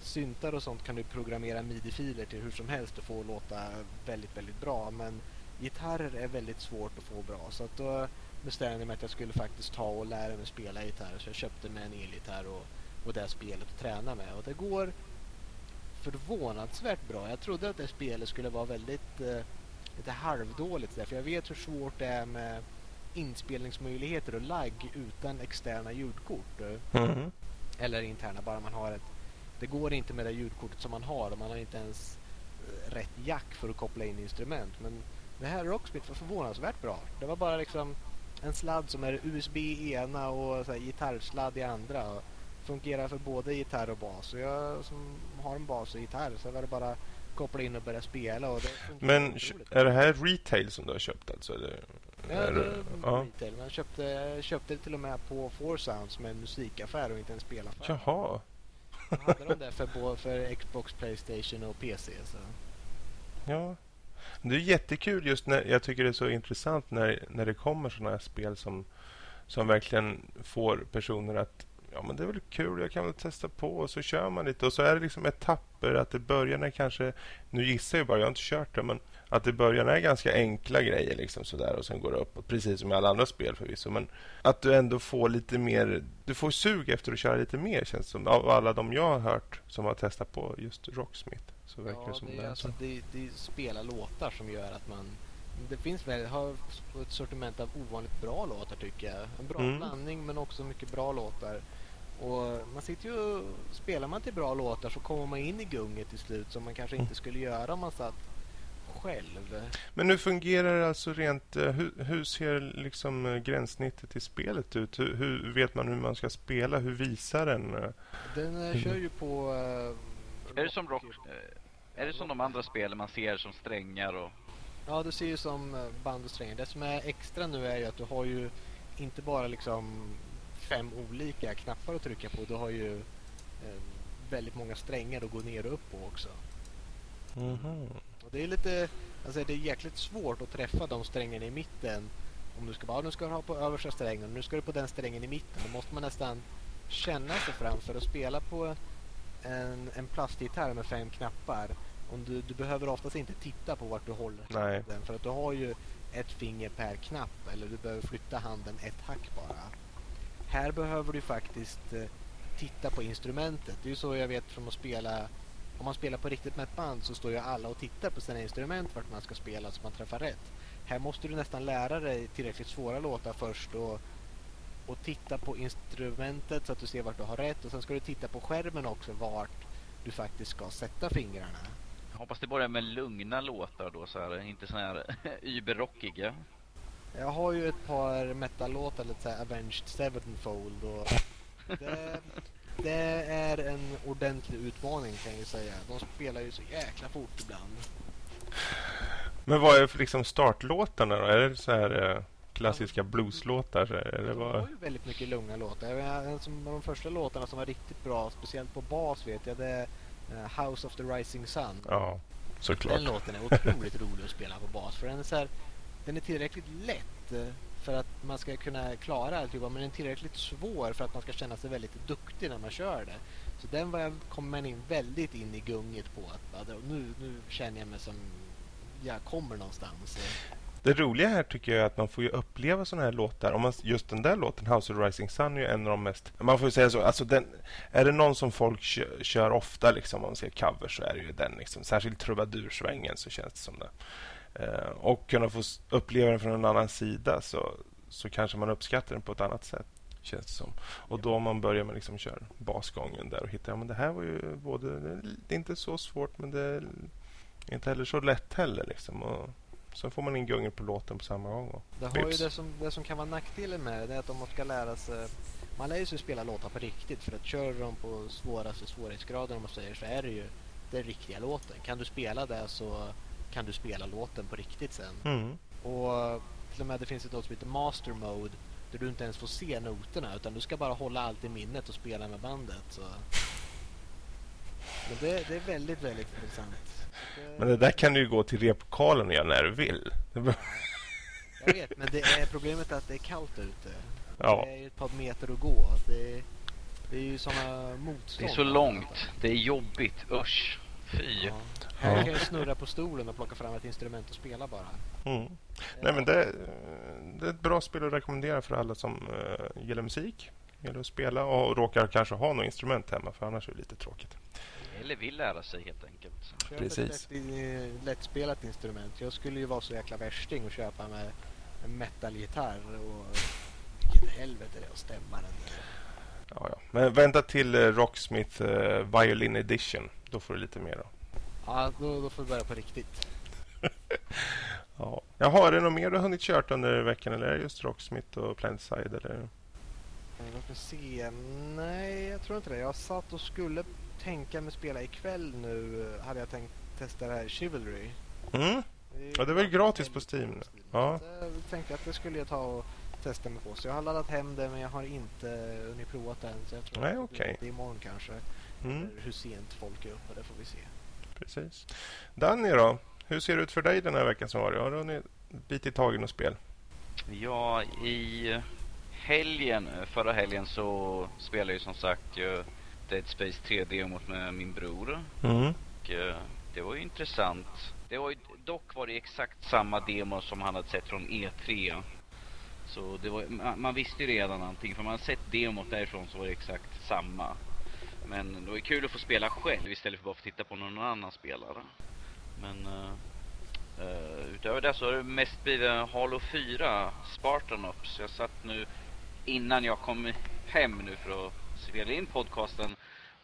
syntar och sånt kan du programmera midi-filer till hur som helst och få låta väldigt, väldigt bra. Men gitarrer är väldigt svårt att få bra. Så att då bestämde jag mig att jag skulle faktiskt ta och lära mig spela gitarr. Så jag köpte mig en elgitarr och, och det här spelet att träna med. Och det går förvånansvärt bra. Jag trodde att det spelet skulle vara väldigt eh, lite halvdåligt där, för jag vet hur svårt det är med inspelningsmöjligheter och lagg utan externa ljudkort.
Mm.
Eller interna, bara man har ett... Det går inte med det ljudkortet som man har och man har inte ens eh, rätt jack för att koppla in instrument. Men det här Rocksmith var förvånansvärt bra. Det var bara liksom en sladd som är USB i ena och så här, gitarrsladd i andra. Och fungerar för både gitarr och bas. Och jag som har en bas och gitarr så var det bara koppla in och börja spela. Och det
Men är det här retail som du har köpt alltså? Eller?
Ja,
är
det
det-
är
ja.
retail. Men jag köpte, köpte det till och med på Four Sounds med en musikaffär och inte en spelaffär.
Jaha.
Jag hade de där för, både för Xbox, Playstation och PC. Så.
Ja. Det är jättekul just när jag tycker det är så intressant när, när det kommer sådana här spel som, som verkligen får personer att ja men det är väl kul, jag kan väl testa på och så kör man lite och så är det liksom etapper att det börjar när kanske, nu gissar jag bara, jag har inte kört det men att det börjar är ganska enkla grejer liksom sådär och sen går det uppåt precis som i alla andra spel förvisso men att du ändå får lite mer, du får sug efter att köra lite mer känns det som av alla de jag har hört som har testat på just Rocksmith så verkar det
Ja,
som
det,
det
är
är
alltså,
så.
det, det är spela låtar som gör att man... Det finns väl, har ett sortiment av ovanligt bra låtar tycker jag. En bra
Mm.
blandning men också mycket bra låtar. Och man sitter ju Spelar man till bra låtar så kommer man in i gunget till slut som man kanske
Mm.
inte skulle göra om man satt själv.
Men hur fungerar det alltså rent... eh, Hur, hur ser liksom eh, gränssnittet i spelet ut? Hur, hur vet man hur man ska spela? Hur visar den? eh?
Den kör ju på... eh,
Är det som rock... Är det som de andra spelen man ser som strängar och...
Ja, du ser ju som band och strängar. Det som är extra nu är ju att du har ju inte bara liksom fem olika knappar att trycka på. Du har ju eh, väldigt många strängar att gå ner och upp på också.
Mhm.
Och det är lite, alltså det är jäkligt svårt att träffa de strängarna i mitten. Om du ska bara, nu ska du ha på översta strängen, nu ska du på den strängen i mitten. Då måste man nästan känna sig fram för att spela på en, en plastgitarr med fem knappar. Om du, du behöver oftast inte titta på vart du håller
Nej.
handen för att du har ju ett finger per knapp eller du behöver flytta handen ett hack bara. Här behöver du faktiskt eh, titta på instrumentet. Det är ju så jag vet från att spela om man spelar på riktigt med ett band så står ju alla och tittar på sina instrument vart man ska spela så man träffar rätt. Här måste du nästan lära dig tillräckligt svåra låtar först och, och titta på instrumentet så att du ser vart du har rätt och sen ska du titta på skärmen också vart du faktiskt ska sätta fingrarna.
Jag hoppas det börjar med lugna låtar då så här, inte såna här überrockiga.
Jag har ju ett par metal-låtar, lite såhär Avenged Sevenfold och det, det är en ordentlig utmaning kan jag ju säga. De spelar ju så jäkla fort ibland.
Men vad är för liksom startlåtarna då? Är det så här eh, klassiska blueslåtar? Eller
De har
vad?
ju väldigt mycket lugna låtar. Jag menar, En som, de första låtarna som var riktigt bra, speciellt på bas vet jag, det är eh, House of the Rising Sun.
Ja, såklart.
Den låten är otroligt rolig att spela på bas för den är, så här, den är tillräckligt lätt eh, för att man ska kunna klara alltihopa men den är tillräckligt svår för att man ska känna sig väldigt duktig när man kör det. Så den var jag, kom man in väldigt in i gunget på att nu, nu känner jag mig som jag kommer någonstans.
Det roliga här tycker jag är att man får ju uppleva sådana här låtar. Om man, just den där låten, House of the Rising Sun, är ju en av de mest... Man får ju säga så. Alltså den, är det någon som folk kör, kör ofta, liksom, om man ser covers så är det ju den. Liksom. Särskilt trubadursvängen så känns det som det. Eh, och kunna få uppleva den från en annan sida så, så kanske man uppskattar den på ett annat sätt. Känns det som. Och då om man börjar med liksom köra basgången där och hittar, ja men det här var ju både, det är inte så svårt men det är inte heller så lätt heller liksom. Och sen får man in gunget på låten på samma gång. Och
Det, har ju det, som, det som kan vara nackdelen med det är att om man ska lära sig... Man lär ju sig spela låtar på riktigt för att kör de på svåraste svårighetsgraden om man säger så är det ju den riktiga låten. Kan du spela det så kan du spela låten på riktigt sen.
Mm.
Och till och med det finns ett något som heter Master Mode där du inte ens får se noterna utan du ska bara hålla allt i minnet och spela med bandet. Så. Men det, det är väldigt, väldigt intressant. Det,
Men det där kan du ju gå till replokalen och göra när du vill.
Jag vet, men det är problemet är att det är kallt ute.
Ja.
Det är ett par meter att gå. Det är, det är ju såna motstånd.
Det är så långt. Det är jobbigt. Usch. Fy.
Ja. Här
Ja.
kan jag snurra på stolen och plocka fram ett instrument och spela bara.
Mm. Nej, men det, det är ett bra spel att rekommendera för alla som uh, gillar musik, gillar att spela och råkar kanske ha något instrument hemma, för annars är det lite tråkigt.
Eller vill lära sig helt enkelt.
Köp
Precis.
ett lätt, i- lättspelat instrument. Jag skulle ju vara så jäkla värsting och köpa med en metalgitarr och vilket helvete det är att stämma den.
Ja, ja. Men vänta till eh, Rocksmith eh, Violin Edition. Då får du lite mer. Då.
Ja, då, då får vi börja på riktigt.
Ja. Jaha, är det något mer du har hunnit kört under veckan? Eller är det just Rocksmith och Planetside? Eller?
Eh, Låt mig se. Nej, jag tror inte det. Jag satt och skulle tänka mig spela ikväll nu. eh, Hade jag tänkt testa det här Chivalry.
Mm. Ja, det var ju gratis på Steam nu. Ja.
Så Jag tänkte att det skulle jag ta och testa mig på. Så jag har laddat hem det men jag har inte hunnit prova det än. Så jag tror
Nej,
att det blir imorgon kanske.
Mm.
Hur sent folk är uppe, det får vi se.
Precis. Danny då? Hur ser det ut för dig den här veckan som var? Har du hunnit bitit tag i något spel?
Ja, i helgen, förra helgen så spelade jag som sagt eh, Dead Space 3-demot med min bror.
Mm.
Och eh, det var ju intressant. Det var ju, dock var det exakt samma demo som han hade sett från E3. Så det var, man, man visste ju redan någonting, för man hade sett demot därifrån så var det exakt samma. Men det var kul att få spela själv istället för bara få titta på någon annan spelare. Men eh, utöver det så har det mest blivit Halo 4, Spartan Ops. Jag satt nu innan jag kom hem nu för att spela in podcasten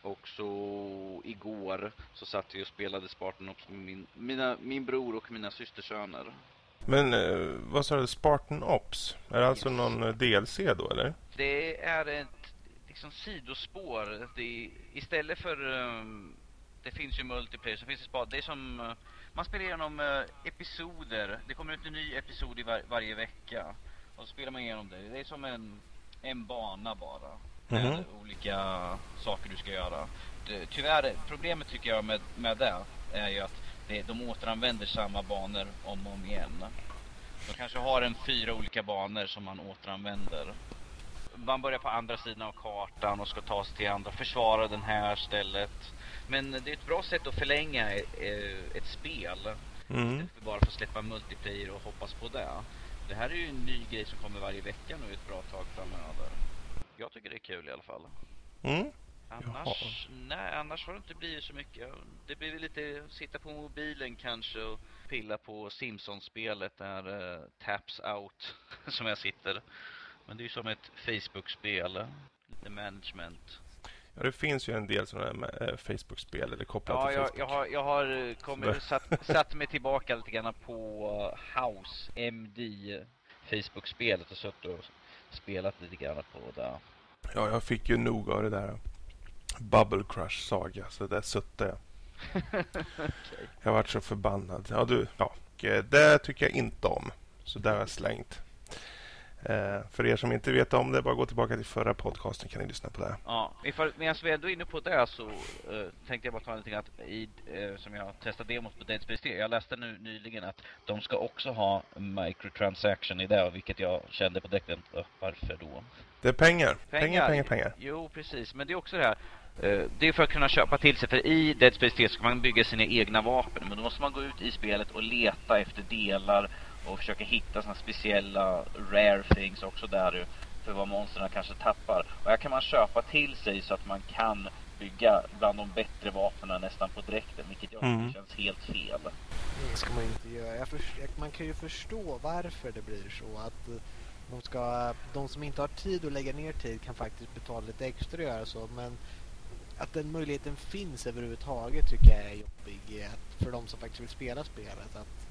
Och så igår så satt vi och spelade Spartan Ops med min, mina, min bror och mina systersöner.
Men eh, vad sa du? Spartan Ops? Är det alltså någon DLC då eller?
Det är ett liksom sidospår. Det, istället för... Um, det finns ju multiplayer, så finns det spad. Det är som... Uh, man spelar igenom uh, episoder. Det kommer ut en ny episod i var, varje vecka. Och så spelar man igenom det. Det är som en, en bana bara. Med mm -hmm. olika saker du ska göra. Det, tyvärr, problemet tycker jag med, med det är ju att det, de återanvänder samma banor om och om igen. De kanske har en fyra olika banor som man återanvänder. Man börjar på andra sidan av kartan och ska ta sig till andra, försvara den här stället. Men det är ett bra sätt att förlänga ett, ett spel. Mm. För bara för att släppa multiplayer och hoppas på det. Det här är ju en ny grej som kommer varje vecka nu ett bra tag framöver. Jag tycker det är kul i alla fall.
Mm.
Annars, nej, annars har det inte blivit så mycket. Det blir väl lite sitta på mobilen kanske och pilla på Simpsons-spelet där uh, Taps Out som jag sitter. Men det är ju som ett Facebook-spel. Lite management.
Ja, det finns ju en del sådana här eh, Facebook-spel eller kopplat
ja,
till
Facebook. Jag, jag har, jag har kommit, satt, satt mig tillbaka lite grann på House MD Facebook-spelet och suttit och spelat lite grann på det.
Ja, jag fick ju nog av det där. Bubble Crush Saga, så där sutte jag. okay. Jag varit så förbannad. Ja, du, ja, det tycker jag inte om. Så där har jag slängt. Eh, för er som inte vet om det, bara gå tillbaka till förra podcasten kan ni lyssna på det.
Ja, medan vi ändå är inne på det så uh, tänkte jag bara ta liten att i, uh, som jag testade demot på Dead Space 3. Jag läste nu nyligen att de ska också ha microtransaction i det, vilket jag kände på. Uh, varför då?
Det är pengar. Pengar, pengar, pengar. pengar.
Jo, precis. Men det är också det här. Det är för att kunna köpa till sig. För i Dead Space 3 ska man bygga sina egna vapen. Men då måste man gå ut i spelet och leta efter delar och försöka hitta såna speciella rare things också där för vad monstren kanske tappar. Och här kan man köpa till sig så att man kan bygga bland de bättre vapnen nästan på direkten, vilket jag mm. känns helt fel.
Det ska man inte göra. man kan ju förstå varför det blir så. Att eh, de, ska, de som inte har tid att lägga ner tid kan faktiskt betala lite extra och göra så. Men att den möjligheten finns överhuvudtaget tycker jag är jobbig för de som faktiskt vill spela spelet. Att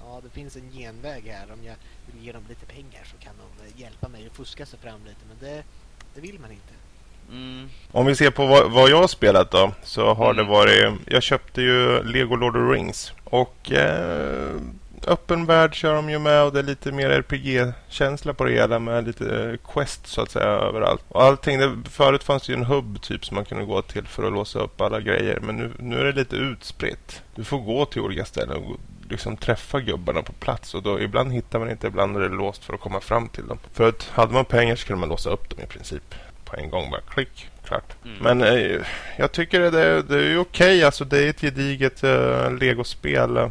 ja, det finns en genväg här. Om jag vill ge dem lite pengar så kan de eh, hjälpa mig att fuska sig fram lite. Men det, det vill man inte.
Mm. Om vi ser på vad, vad, jag har spelat då så har mm. det varit... Jag köpte ju Lego Lord of the Rings. Och eh, öppen värld kör de ju med och det är lite mer RPG-känsla på det hela med lite quest så att säga överallt. Och allting, det, förut fanns det ju en hubb typ som man kunde gå till för att låsa upp alla grejer. Men nu, nu är det lite utspritt. Du får gå till olika ställen och liksom träffa gubbarna på plats. Och då, ibland hittar man inte, ibland är det låst för att komma fram till dem. För att hade man pengar så kunde man låsa upp dem i princip på en gång. Bara klick, klart. Mm. Men eh, jag tycker det, är, det är okej. Okay. Alltså, det är ett gediget uh, legospel. Uh,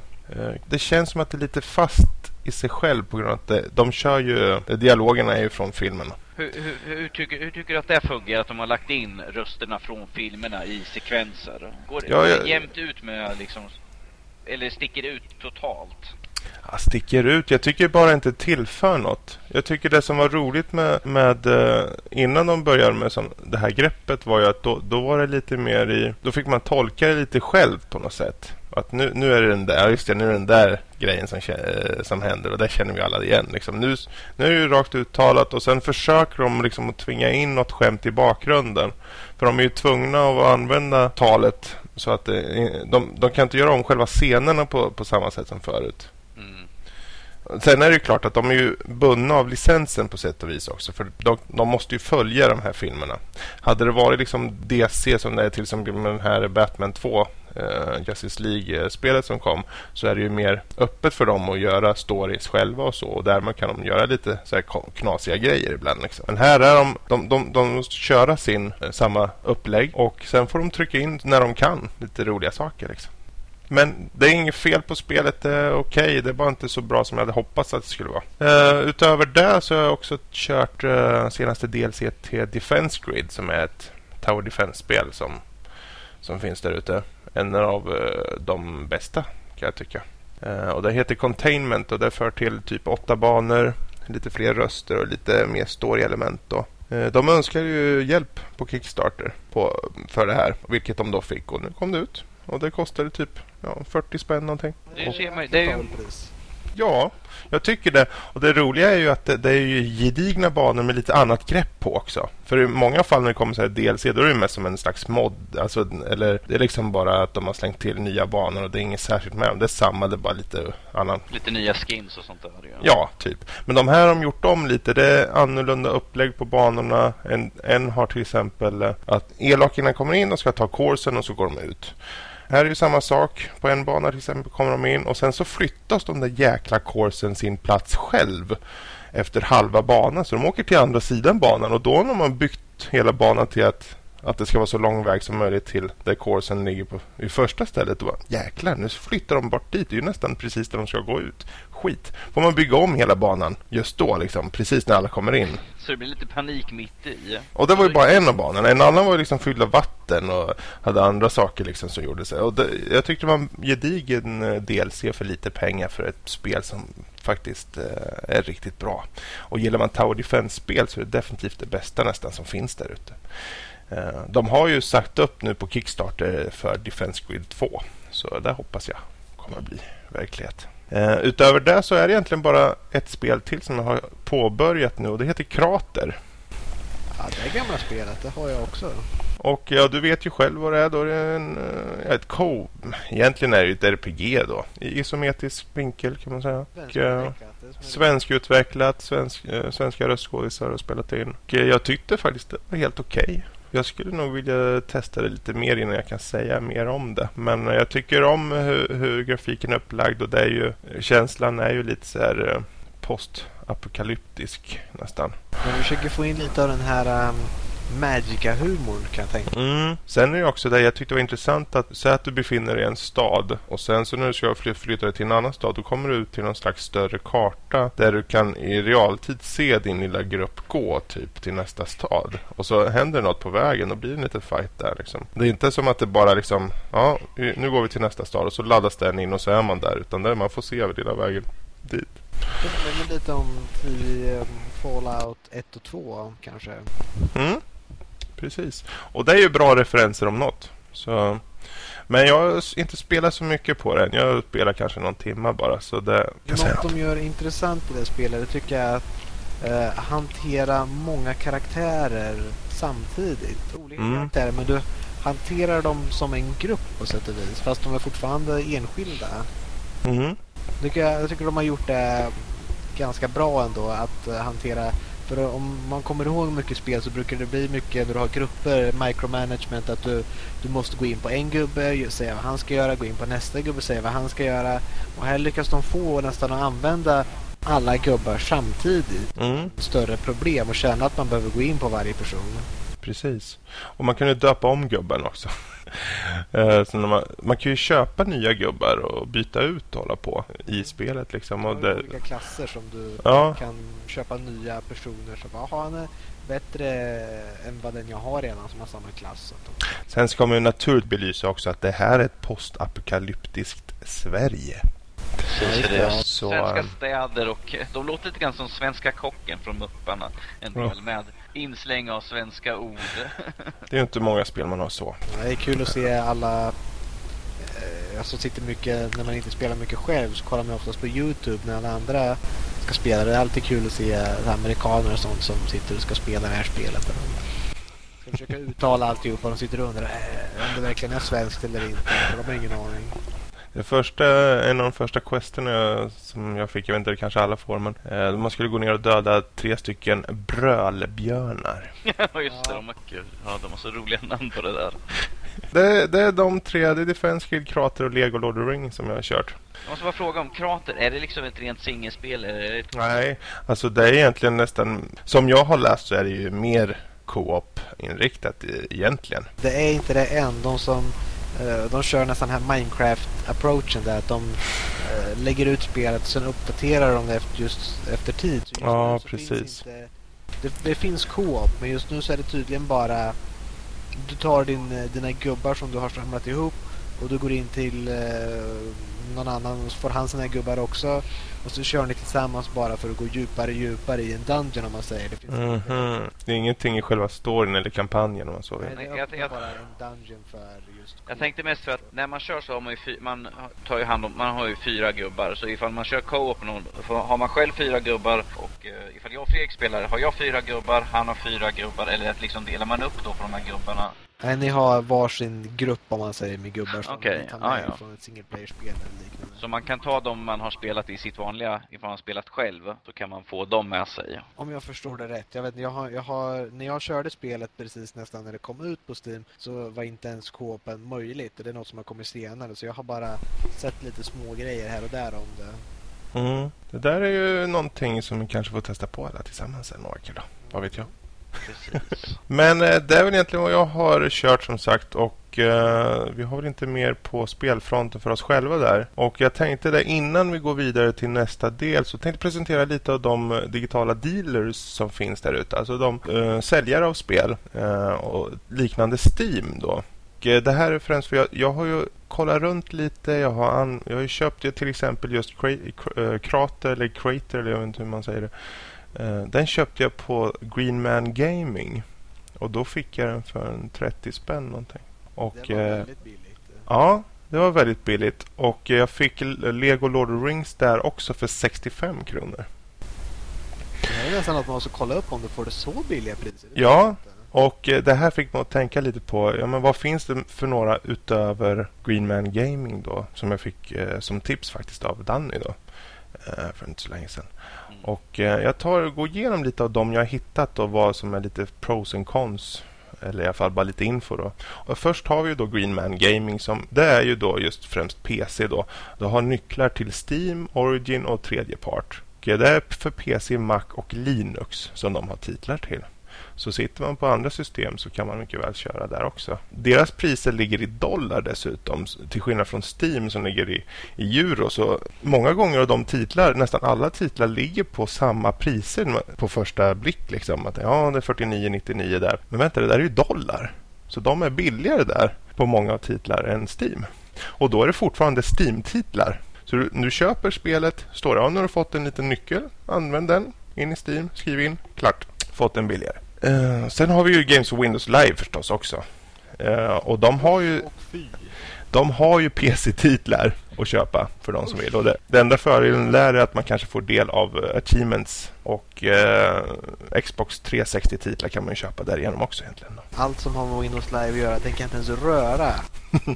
det känns som att det är lite fast i sig själv på grund av att det, de kör ju... Dialogerna är ju från filmerna.
Hur, hur, hur, tycker, hur tycker du att det fungerar? Att de har lagt in rösterna från filmerna i sekvenser? Går ja, det jämnt ut med liksom eller sticker ut totalt?
Ja, sticker ut? Jag tycker bara inte tillför något. Jag tycker det som var roligt med, med eh, innan de började med som, det här greppet var ju att då, då var det lite mer i... Då fick man tolka det lite själv på något sätt. Att nu, nu är det den där, just det, nu är den där grejen som, eh, som händer och det känner vi alla igen. Liksom. Nu, nu är det ju rakt uttalat och sen försöker de liksom att tvinga in något skämt i bakgrunden. För de är ju tvungna att använda talet så att det, de, de kan inte göra om själva scenerna på, på samma sätt som förut. Mm. Sen är det klart att de är ju bundna av licensen på sätt och vis också. För de, de måste ju följa de här filmerna. Hade det varit liksom DC som det är till exempel med den här Batman 2 eh, Justice League-spelet som kom så är det ju mer öppet för dem att göra stories själva och så. Och därmed kan de göra lite så här knasiga grejer ibland. Liksom. Men här är de, de, de, de måste köra sin eh, samma upplägg och sen får de trycka in när de kan lite roliga saker. Liksom. Men det är inget fel på spelet. Det är okej. Okay. Det var inte så bra som jag hade hoppats att det skulle vara. Uh, utöver det så har jag också kört uh, senaste DLC till Defense Grid som är ett Tower Defense-spel som, som finns där ute en av eh, de bästa kan jag tycka. Eh, och det heter Containment och det för till typ åtta banor, lite fler röster och lite mer story-element. Eh, de önskar ju hjälp på Kickstarter på, för det här, vilket de då fick och nu kom det ut. Och det kostade typ ja, 40 spänn någonting.
Det ser man, det är ju,
Pris.
Ja, jag tycker det. Och det roliga är ju att det, det är ju gedigna banor med lite annat grepp på också. För i många fall när det kommer så här DLC, då är det mest som en slags mod. Alltså, eller det är liksom bara att de har slängt till nya banor och det är inget särskilt med dem. Det är samma, det är bara lite annan.
lite nya skins och sånt där. Ja.
Ja, typ. Men de här har de gjort om lite. Det är annorlunda upplägg på banorna. En, en har till exempel eh, att elakerna kommer in och ska ta kursen och så går de ut. Här är ju samma sak. På en bana till exempel kommer de in och sen så flyttas de där jäkla korsen sin plats själv efter halva banan. Så de åker till andra sidan banan och då har man byggt hela banan till att, att det ska vara så lång väg som möjligt till där korsen ligger på, i första stället. Då, bara, jäklar, nu flyttar de bort dit. Det är ju nästan precis där de ska gå ut. Skit. Får man bygga om hela banan just då, liksom, precis när alla kommer in.
Så det blir lite panik mitt i.
Och det var ju bara en av banorna. En annan var ju liksom fylld av vatten och hade andra saker liksom som gjorde sig. Och det, jag tyckte det var en gedigen eh, DLC för lite pengar för ett spel som faktiskt eh, är riktigt bra. Och gillar man Tower Defense-spel så är det definitivt det bästa nästan som finns där ute. Eh, de har ju sagt upp nu på Kickstarter för Defense Grid 2. Så det hoppas jag kommer att bli verklighet. Eh, utöver det så är det egentligen bara ett spel till som jag har påbörjat nu och det heter Krater.
Ja, det gamla spelet, det har jag också.
Och ja, du vet ju själv vad det är. Då är det en, eh, ett co Egentligen är det ett RPG då. I isometrisk vinkel kan man säga. Eh, Svenskutvecklat, svensk, eh, svenska röstskådisar har spelat in. Och jag tyckte faktiskt det var helt okej. Jag skulle nog vilja testa det lite mer innan jag kan säga mer om det. Men jag tycker om hur, hur grafiken är upplagd och det är ju, känslan är ju lite så här eh, postapokalyptisk nästan.
Jag försöker få in lite av den här um, Magica-humorn kan jag tänka
Mm. Sen är det också det jag tyckte var intressant att säga att du befinner dig i en stad och sen så när du ska fly- flytta dig till en annan stad då kommer du ut till någon slags större karta där du kan i realtid se din lilla grupp gå typ till nästa stad. Och så händer något på vägen och blir det en liten fight där liksom. Det är inte som att det bara liksom ja, nu går vi till nästa stad och så laddas den in och så är man där utan det, man får se över lilla vägen dit.
Det påminner lite om i um, Fallout 1 och 2 kanske.
Mm, precis. Och det är ju bra referenser om något. Så, men jag har inte spelat så mycket på den. Jag har spelat kanske någon timme bara. Så det säga.
Något de gör intressant i det spelet det tycker jag är att eh, hantera många karaktärer samtidigt. Olika
Mm.
karaktärer men du hanterar dem som en grupp på sätt och vis. Fast de är fortfarande enskilda.
Mm.
Tycker jag, jag tycker de har gjort det ganska bra ändå att eh, hantera. För om man kommer ihåg mycket spel så brukar det bli mycket när du har grupper, micromanagement, att du, du måste gå in på en gubbe, säga vad han ska göra, gå in på nästa gubbe, säga vad han ska göra. Och här lyckas de få nästan att använda alla gubbar samtidigt.
Mm.
Större problem och känna att man behöver gå in på varje person.
Precis. Och man kan ju döpa om gubben också. Eh, så man, man kan ju köpa nya gubbar och byta ut och hålla på i spelet. Liksom. Och det,
olika klasser som du
Ja.
kan köpa nya personer som bara, "Jaha, han är bättre än vad den jag har redan som har samma klass. Så
sen ska man ju naturligt belysa också att det här är ett postapokalyptiskt Sverige.
Precis,
Så,
svenska städer och de låter lite grann som Svenska kocken från Mupparna. En del
Ja.
med insläng av svenska ord.
Det är ju inte många spel man har så.
Det är kul att se alla... Eh, alltså sitter mycket, när man inte spelar mycket själv så kollar man oftast på Youtube när alla andra ska spela. Det är alltid kul att se amerikaner och sånt som sitter och ska spela det här spelet. Där de ska försöka uttala alltihop och de sitter och undrar eh, om det verkligen är svenskt eller inte. De har ingen aning.
Det första, en av de första questerna som jag fick, jag vet inte, det kanske alla får, men eh, man skulle gå ner och döda tre stycken brölbjörnar.
Ja, just det. De har, ja, de har så roliga namn på det där.
Det, det är de tre, det är Defense Guild, Krater och Lego Lord of the Rings som jag har kört.
Jag måste bara fråga om Krater, är det liksom ett rent singelspel eller ett...
Nej, alltså det är egentligen nästan, som jag har läst så är det ju mer co-op inriktat egentligen.
Det är inte det än. De som de kör nästan den här Minecraft-approachen där att de eh, lägger ut spelet och sen uppdaterar de det efter, just efter tid. Just
Ja,
så finns
precis.
inte, det, det finns co-op men just nu så är det tydligen bara du tar din, eh, dina gubbar som du har samlat ihop och du går in till eh, någon annan och så får han sina gubbar också. och så kör ni tillsammans bara för att gå djupare och djupare i en dungeon om man säger. Det, finns
mm -hmm. det är ingenting i själva storyn eller kampanjen om man så
vill. Nej, det är bara en dungeon för.
Jag tänkte mest för att när man kör så har man ju, man tar ju hand om, man har ju fyra gubbar. Så ifall man kör co-op någon har man själv fyra gubbar och uh, ifall jag och Fredrik spelar har jag fyra gubbar, han har fyra gubbar eller att liksom delar man upp då på de här gubbarna
Nej, ni har varsin grupp om man säger med gubbar som
okay.
med ah, ja. från ett single player-spel eller liknande.
Så man kan ta dem man har spelat i sitt vanliga, ifall man har spelat själv, så kan man få dem med sig.
Om jag förstår det rätt. Jag vet, jag har, jag har, när jag körde spelet precis nästan när det kom ut på Steam så var inte ens kåpen möjligt. Det är något som har kommit senare. Så jag har bara sett lite små grejer här och där om det.
Mm. Det där är ju någonting som vi kanske får testa på alla tillsammans en år då. Vad vet jag? Men eh, det är väl egentligen vad jag har kört som sagt och eh, vi har väl inte mer på spelfronten för oss själva där. Och jag tänkte det innan vi går vidare till nästa del så tänkte jag presentera lite av de eh, digitala dealers som finns där ute. Alltså de eh, säljare av spel eh, och liknande Steam då. Och eh, det här är främst för jag, jag har ju kollat runt lite. Jag har, an, jag har köpt till exempel just eh, Krater eller Crater eller jag vet inte hur man säger det. Eh, den köpte jag på Green Man Gaming. Och då fick jag den för en 30 spänn någonting. Och,
det var väldigt billigt.
Ja, det var väldigt billigt. Och jag fick Lego Lord of Rings där också för 65 kronor.
Det är nästan att man måste kolla upp om du får det så billiga priser.
Ja, och eh, det här fick mig att tänka lite på ja, men vad finns det för några utöver Green Man Gaming då som jag fick eh, som tips faktiskt av Danny då eh, Eh, för inte så länge sedan. Och eh, jag tar och går igenom lite av dem jag har hittat och vad som är lite pros and cons. Eller i alla fall bara lite info då. Och först har vi då Green Man Gaming som det är ju då just främst PC då. Du har nycklar till Steam, Origin och tredje part. Det är för PC, Mac och Linux som de har titlar till. Så sitter man på andra system så kan man mycket väl köra där också. Deras priser ligger i dollar dessutom, till skillnad från Steam som ligger i, i euro. Så många gånger av de titlar, nästan alla titlar, ligger på samma priser på första blick. Liksom. Att, ja, det är 49,99 där. Men vänta, det där är ju dollar. Så de är billigare där på många titlar än Steam. Och då är det fortfarande Steam-titlar. Så du, du köper spelet, står det ja, nu har du fått en liten nyckel, använd den, in i Steam, skriv in, klart, fått den billigare. Uh, sen har vi ju Games of Windows Live förstås också. Uh, och de har ju... De har ju PC-titlar att köpa för de som vill. Och det, det enda fördelen där är att man kanske får del av uh, achievements och uh, Xbox 360-titlar kan man ju köpa därigenom också egentligen. Då.
Allt som har med Windows Live att göra, den kan jag inte ens röra.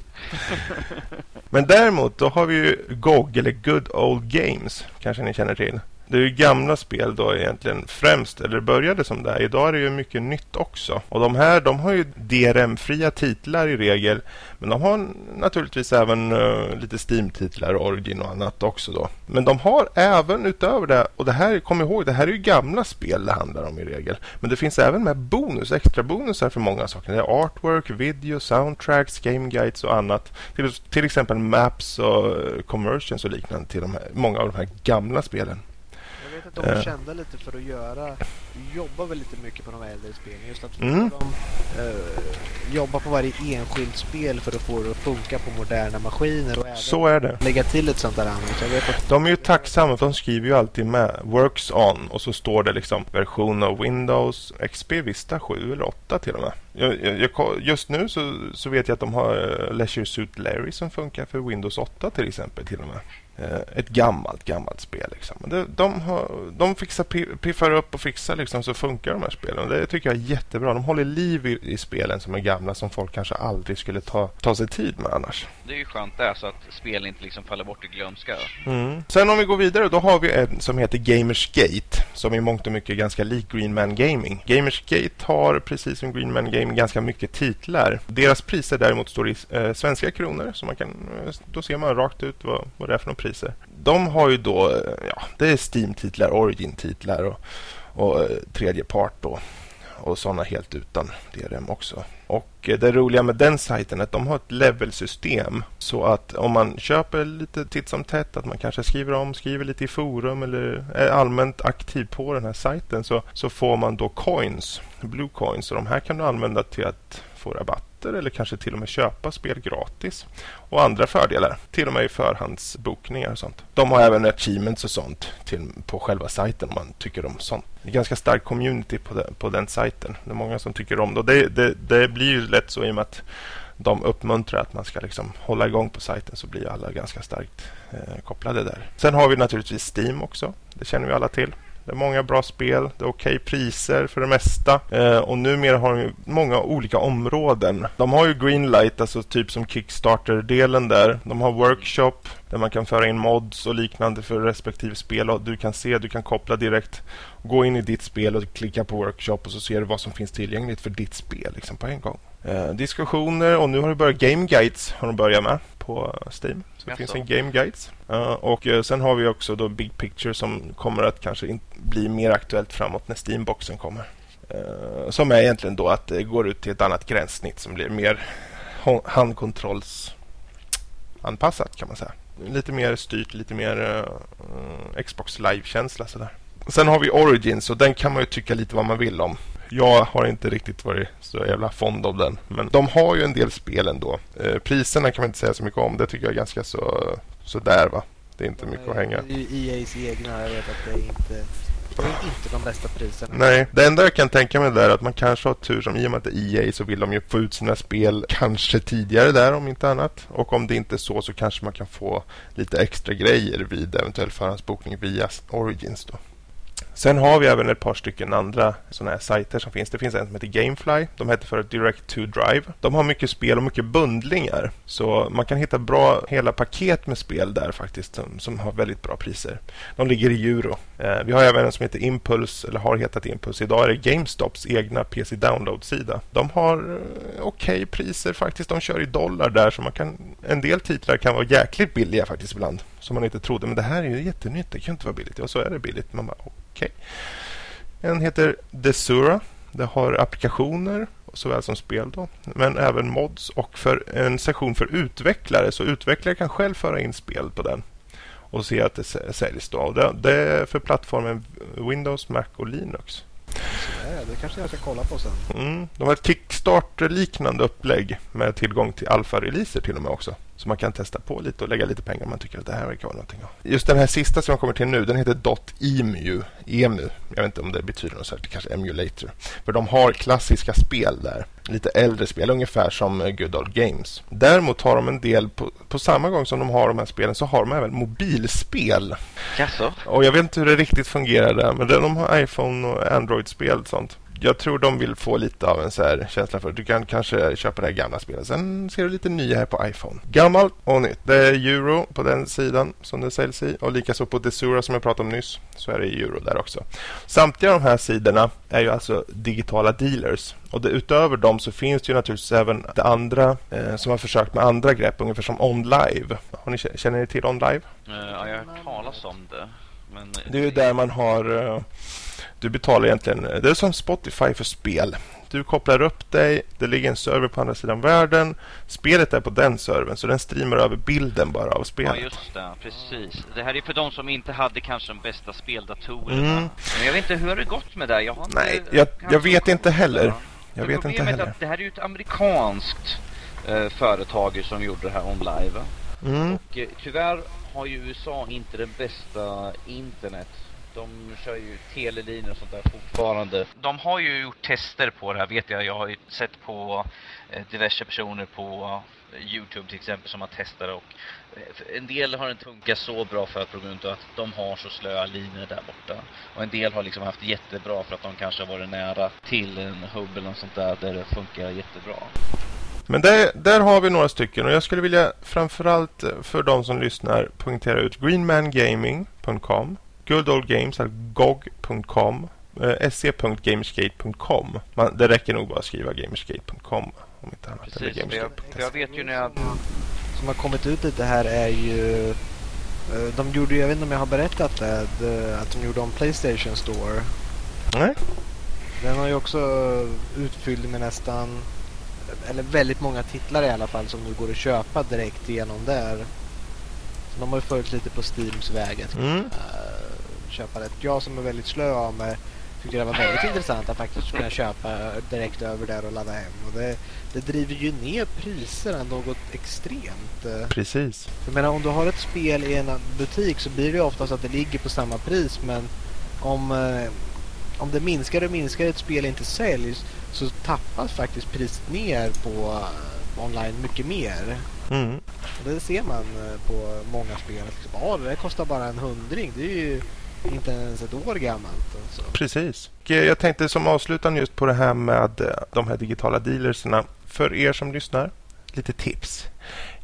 Men däremot, då har vi ju GOG eller Good Old Games. Kanske ni känner till. Det är ju gamla spel då egentligen främst, eller började som det här. Idag är det ju mycket nytt också. Och de här, de har ju DRM-fria titlar i regel. Men de har naturligtvis även uh, lite Steam-titlar, Origin och annat också då. Men de har även utöver det, och det här, kom ihåg, det här är ju gamla spel det handlar om i regel. Men det finns även med bonus, extra bonusar för många saker. Det är artwork, video, soundtracks, game guides och annat. Till, till exempel maps och eh, uh, conversions och liknande till de här, många av de här gamla spelen
de är kända lite för att göra, jobba väl lite mycket på de äldre spelen. Just att mm. de uh, jobbar på varje enskilt spel för att få det att funka på moderna maskiner. Och även
Så är det.
lägga till ett sånt där annat. Jag vet att
de är ju tacksamma de skriver ju alltid med Works on och så står det liksom version av Windows XP Vista 7 eller 8 till och med. Jag, jag, just nu så, så vet jag att de har uh, Leisure Suit Larry som funkar för Windows 8 till exempel till och med. Eh, ett gammalt, gammalt spel. Liksom. De, de, har, de fixar, piffar upp och fixar liksom, så funkar de här spelen. Det tycker jag är jättebra. De håller liv i, i, spelen som är gamla som folk kanske aldrig skulle ta, ta sig tid med annars.
Det är ju skönt det, så att spel inte liksom faller bort i glömska.
Mm. Sen om vi går vidare, då har vi en som heter Gamersgate som i mångt och mycket är ganska lik Green Man Gaming. Gamersgate har precis som Green Man Gaming ganska mycket titlar. Deras priser däremot står i eh, svenska kronor så man kan, eh, då ser man rakt ut vad, vad det är för några priser. De har ju då, eh, ja, det är Steam-titlar, Origin-titlar och, och eh, tredje part då. Och sådana helt utan DRM också. Och eh, det roliga med den sajten är att de har ett levelsystem. Så att om man köper lite titt som tätt, att man kanske skriver om, skriver lite i forum eller är allmänt aktiv på den här sajten så, så får man då coins, blue coins. Och de här kan du använda till att få rabatt rabatter eller kanske till och med köpa spel gratis. Och andra fördelar, till och med i förhandsbokningar och sånt. De har även achievements och sånt till, på själva sajten om man tycker om sånt. Det är ganska stark community på den, på den sajten. Det är många som tycker om det. Det, det, det blir ju lätt så i och med att de uppmuntrar att man ska liksom hålla igång på sajten så blir alla ganska starkt eh, kopplade där. Sen har vi naturligtvis Steam också. Det känner vi alla till. Det är många bra spel. Det är okej priser för det mesta. Eh, och numera har de många olika områden. De har ju Greenlight, alltså typ som Kickstarter-delen där. De har Workshop där man kan föra in mods och liknande för respektive spel. Och du kan se, du kan koppla direkt. Gå in i ditt spel och klicka på Workshop och så ser du vad som finns tillgängligt för ditt spel liksom på en gång. Eh, diskussioner och nu har det börjat Game Guides har de börjat med på Steam. Så det finns en Game Guides. Uh, och uh, sen har vi också då Big Picture som kommer att kanske bli mer aktuellt framåt när Steamboxen kommer. Uh, som är egentligen då att det går ut till ett annat gränssnitt som blir mer handkontrollsanpassat kan man säga. Lite mer styrt, lite mer Xbox Live-känsla sådär. Sen har vi Origins och den kan man ju tycka lite vad man vill om. Jag har inte riktigt varit så jävla fond av den. Men de har ju en del spel ändå. Eh, priserna kan man inte säga så mycket om. Det tycker jag är ganska så, så där va. Det är inte mycket att hänga.
Det är ju EA's egna. Jag vet att det är inte... Det är inte de bästa priserna.
Nej, det enda jag kan tänka mig där är att man kanske har tur som i och med att det är EA så vill de ju få ut sina spel kanske tidigare där om inte annat. Och om det inte är så så kanske man kan få lite extra grejer vid eventuell förhandsbokning via Origins då. Sen har vi även ett par stycken andra sådana här sajter som finns. Det finns en som heter Gamefly. De heter för Direct to Drive. De har mycket spel och mycket bundlingar. Så man kan hitta bra hela paket med spel där faktiskt som, som har väldigt bra priser. De ligger i euro. Eh, vi har även en som heter Impulse, eller har hetat Impulse. Idag är det GameStops egna PC Download-sida. De har eh, okej okay priser faktiskt. De kör i dollar där så man kan, en del titlar kan vara jäkligt billiga faktiskt ibland. Som man inte trodde. Men det här är ju jättenytt. Det kan inte vara billigt. Ja, så är det billigt. Man bara. Okay. En heter Desura. Det har applikationer såväl som spel då, men även mods och för en sektion för utvecklare. Så utvecklare kan själv föra in spel på den och se att det säljs. Då. Det, det är för plattformen Windows, Mac och Linux.
det kanske jag ska kolla på sen.
Mm, de har ett Kickstarter-liknande upplägg med tillgång till alfa-releaser till och med också. Så man kan testa på lite och lägga lite pengar om man tycker att det här verkar vara någonting. Just den här sista som jag kommer till nu, den heter .emu. EMU. Jag vet inte om det betyder något särskilt, kanske emulator. För de har klassiska spel där. Lite äldre spel, ungefär som eh, Good Old Games. Däremot har de en del, på, på samma gång som de har de här spelen, så har de även mobilspel.
Jaså?
Och jag vet inte hur det riktigt fungerar där, men de har iPhone och Android-spel och sånt jag tror de vill få lite av en så här känsla för du kan kanske köpa det här gamla spelet. Sen ser du lite nya här på iPhone. Gammalt och nytt. Det är euro på den sidan som det säljs i och likaså på Desura som jag pratade om nyss så är det euro där också. Samtliga de här sidorna är ju alltså digitala dealers. Och det, utöver dem så finns det ju naturligtvis även det andra eh, som har försökt med andra grepp, ungefär som OnLive. Har ni, känner ni till OnLive?
Uh, ja, jag har hört talas om det. Men
det är ju där man har uh, du betalar egentligen, det är som Spotify för spel. Du kopplar upp dig, det ligger en server på andra sidan världen. Spelet är på den servern, så den streamar över bilden bara av spelet.
Ja, just det. Precis. Det här är för de som inte hade kanske de bästa speldatorerna. Mm. Men jag vet inte, hur har det gått med det? Jag har
Nej, inte, jag, jag vet inte heller. Jag vet inte heller.
Att det här är ju ett amerikanskt eh, företag som gjorde det här online. Mm. Och eh, tyvärr har ju USA inte det bästa internet de kör ju telelinjer och sånt där fortfarande. De har ju gjort tester på det här vet jag. Jag har ju sett på eh, diverse personer på eh, Youtube till exempel som har testat och eh, en del har inte funkat så bra för att på grund av att de har så slöa linjer där borta. Och en del har liksom haft jättebra för att de kanske har varit nära till en hubb eller något sånt där där det funkar jättebra.
Men där, där har vi några stycken och jag skulle vilja framförallt för de som lyssnar poängtera ut greenmangaming.com Good Old Games, gog.com, eh, se.gamersgate.com. det räcker nog bara att skriva gamersgate.com om inte annat.
Precis, eller jag, jag vet ju när jag...
Som har kommit ut lite här är ju... Eh, de gjorde, jag vet inte om jag har berättat det, att de gjorde om Playstation Store.
Nej.
Den har ju också utfylld med nästan, eller väldigt många titlar i alla fall som nu går att köpa direkt igenom där. Så de har ju följt lite på Steams väg. Mm. Köpa det. Jag som är väldigt slö av mig tyckte det var väldigt intressant att faktiskt kunna köpa direkt över där och ladda hem. Och det, det driver ju ner priserna något extremt.
Precis.
Jag menar om du har ett spel i en butik så blir det ju oftast att det ligger på samma pris men om, eh, om det minskar och minskar ett spel inte säljs så tappas faktiskt priset ner på eh, online mycket mer.
Mm.
Och det ser man eh, på många spel. Liksom, ah, det kostar bara en hundring. Det är ju inte ens ett år gammalt. Alltså.
Precis. Jag tänkte som avslutande just på det här med eh, de här digitala dealerserna. För er som lyssnar, lite tips.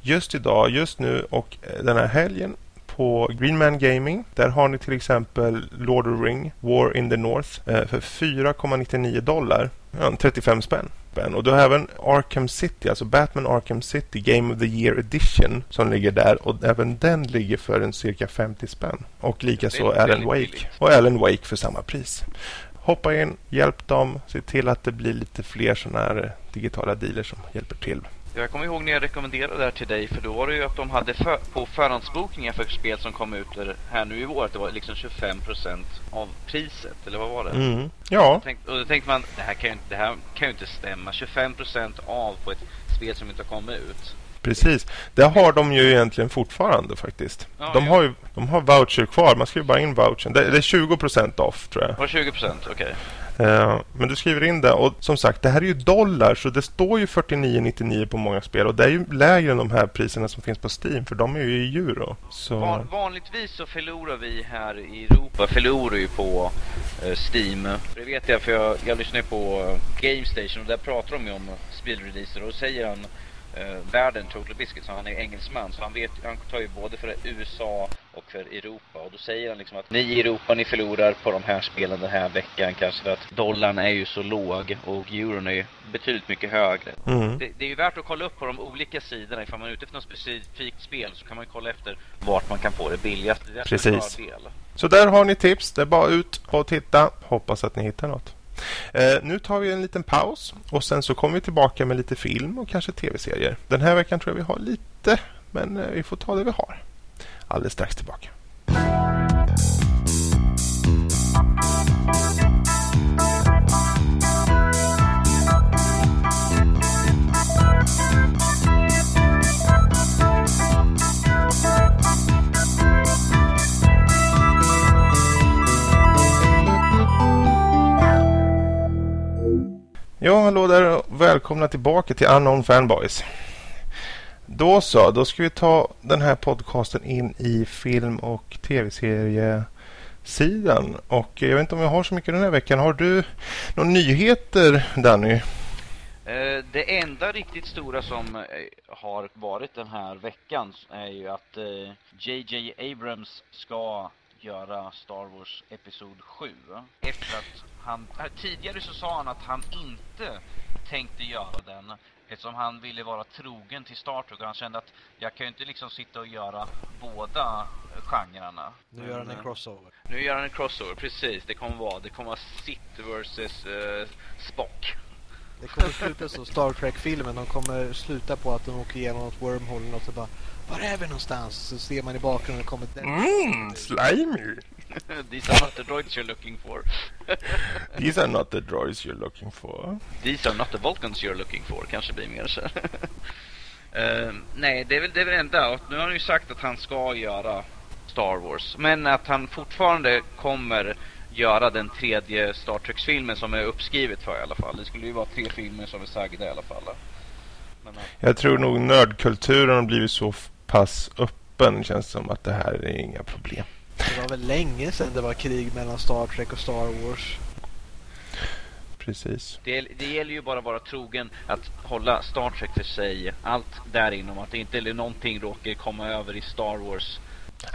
Just idag, just nu och eh, den här helgen på Greenman Gaming. Där har ni till exempel Lord of the Ring, War in the North eh, för 4,99 dollar. Ja, 35 spänn spänn. Och du har även Arkham City, alltså Batman Arkham City Game of the Year Edition som ligger där och även den ligger för en cirka 50 spänn. Och likaså Alan Wake.
billigt.
Och Alan Wake för samma pris. Hoppa in, hjälp dem, se till att det blir lite fler sådana här digitala dealers som hjälper till.
Jag kommer ihåg när jag rekommenderade det här till dig för då var det ju att de hade för, på förhandsbokningar för spel som kom ut här nu i vår att det var liksom 25% av priset, eller vad var det?
Mm. Ja,
Tänk, och då tänkte man, det här kan ju, inte- det här kan ju inte stämma. 25% av på ett spel som inte har kommit ut.
precis. Det har de ju egentligen fortfarande faktiskt.
Ja,
de,
ja.
har ju, de har voucher kvar. Man skriver bara in vouchern. Det, det är 20% off tror jag.
Var det 20%? Okej.
Eh, Eh, men du skriver in det och som sagt, det här är ju dollar så det står ju 49,99 på många spel och det är ju lägre än de här priserna som finns på Steam för de är ju i euro. Så
Van, vanligtvis så förlorar vi här i Europa, förlorar ju på eh, Steam. Det vet jag för jag, jag lyssnar ju på Game GameStation och där pratar de ju om spelreleaser och då säger han eh, världen Total Biscuit, så han är engelsman så han vet, han tar ju både för USA och för Europa och då säger han liksom att ni i Europa ni förlorar på de här spelen den här veckan kanske för att dollarn är ju så låg och euron är ju betydligt mycket högre.
mm.
Det, det är ju värt att kolla upp på de olika sidorna. Ifall man är ute efter något specifikt spel så kan man kolla efter vart man kan få det billigast. Det är därför
Precis. Så där har ni tips. Det är bara ut och titta. Hoppas att ni hittar något. Eh, nu tar vi en liten paus och sen så kommer vi tillbaka med lite film och kanske tv-serier. Den här veckan tror jag vi har lite, men eh, vi får ta det vi har. Alldeles strax tillbaka. Ja, hallå där och välkomna tillbaka till Unknown Fanboys. Då så, då ska vi ta den här podcasten in i film och tv-seriesidan. Och jag vet inte om jag har så mycket den här veckan. Har du några nyheter, Danny?
Eh, det enda riktigt stora som eh, har varit den här veckan är ju att eh, JJ Abrams ska göra Star Wars Episod 7. Efter att han, eh, tidigare så sa han att han inte tänkte göra den eftersom han ville vara trogen till Star Trek och han kände att jag kan ju inte liksom sitta och göra båda eh, genrerna.
Nu gör han en
eh,
crossover.
Nu gör han en crossover, precis. Det kommer vara, det kommer vara Sith versus eh, Spock.
Det kommer sluta så, Star Trek-filmen. De kommer sluta på att de åker igenom något wormhole och så bara Var är vi någonstans? Så ser man i bakgrunden kommer den.
Mm, slimy!
These are not the droids you're looking for.
These are not the droids you're looking for.
These are not the Vulcans you're looking for, kanske blir mer så. Eh, nej, det är väl det är väl enda. Nu har han ju sagt att han ska göra Star Wars. Men att han fortfarande kommer göra den tredje Star Trek-filmen som är uppskrivet för i alla fall. Det skulle ju vara tre filmer som är sagda i alla fall. Men,
Jag tror nog nördkulturen har blivit så pass öppen. Känns som att det här är inga problem.
Det var väl länge sedan det var krig mellan Star Trek och Star Wars.
Precis.
Det, det gäller ju bara att vara trogen att hålla Star Trek för sig. Allt där inom. Att det inte eller någonting råkar komma över i Star Wars.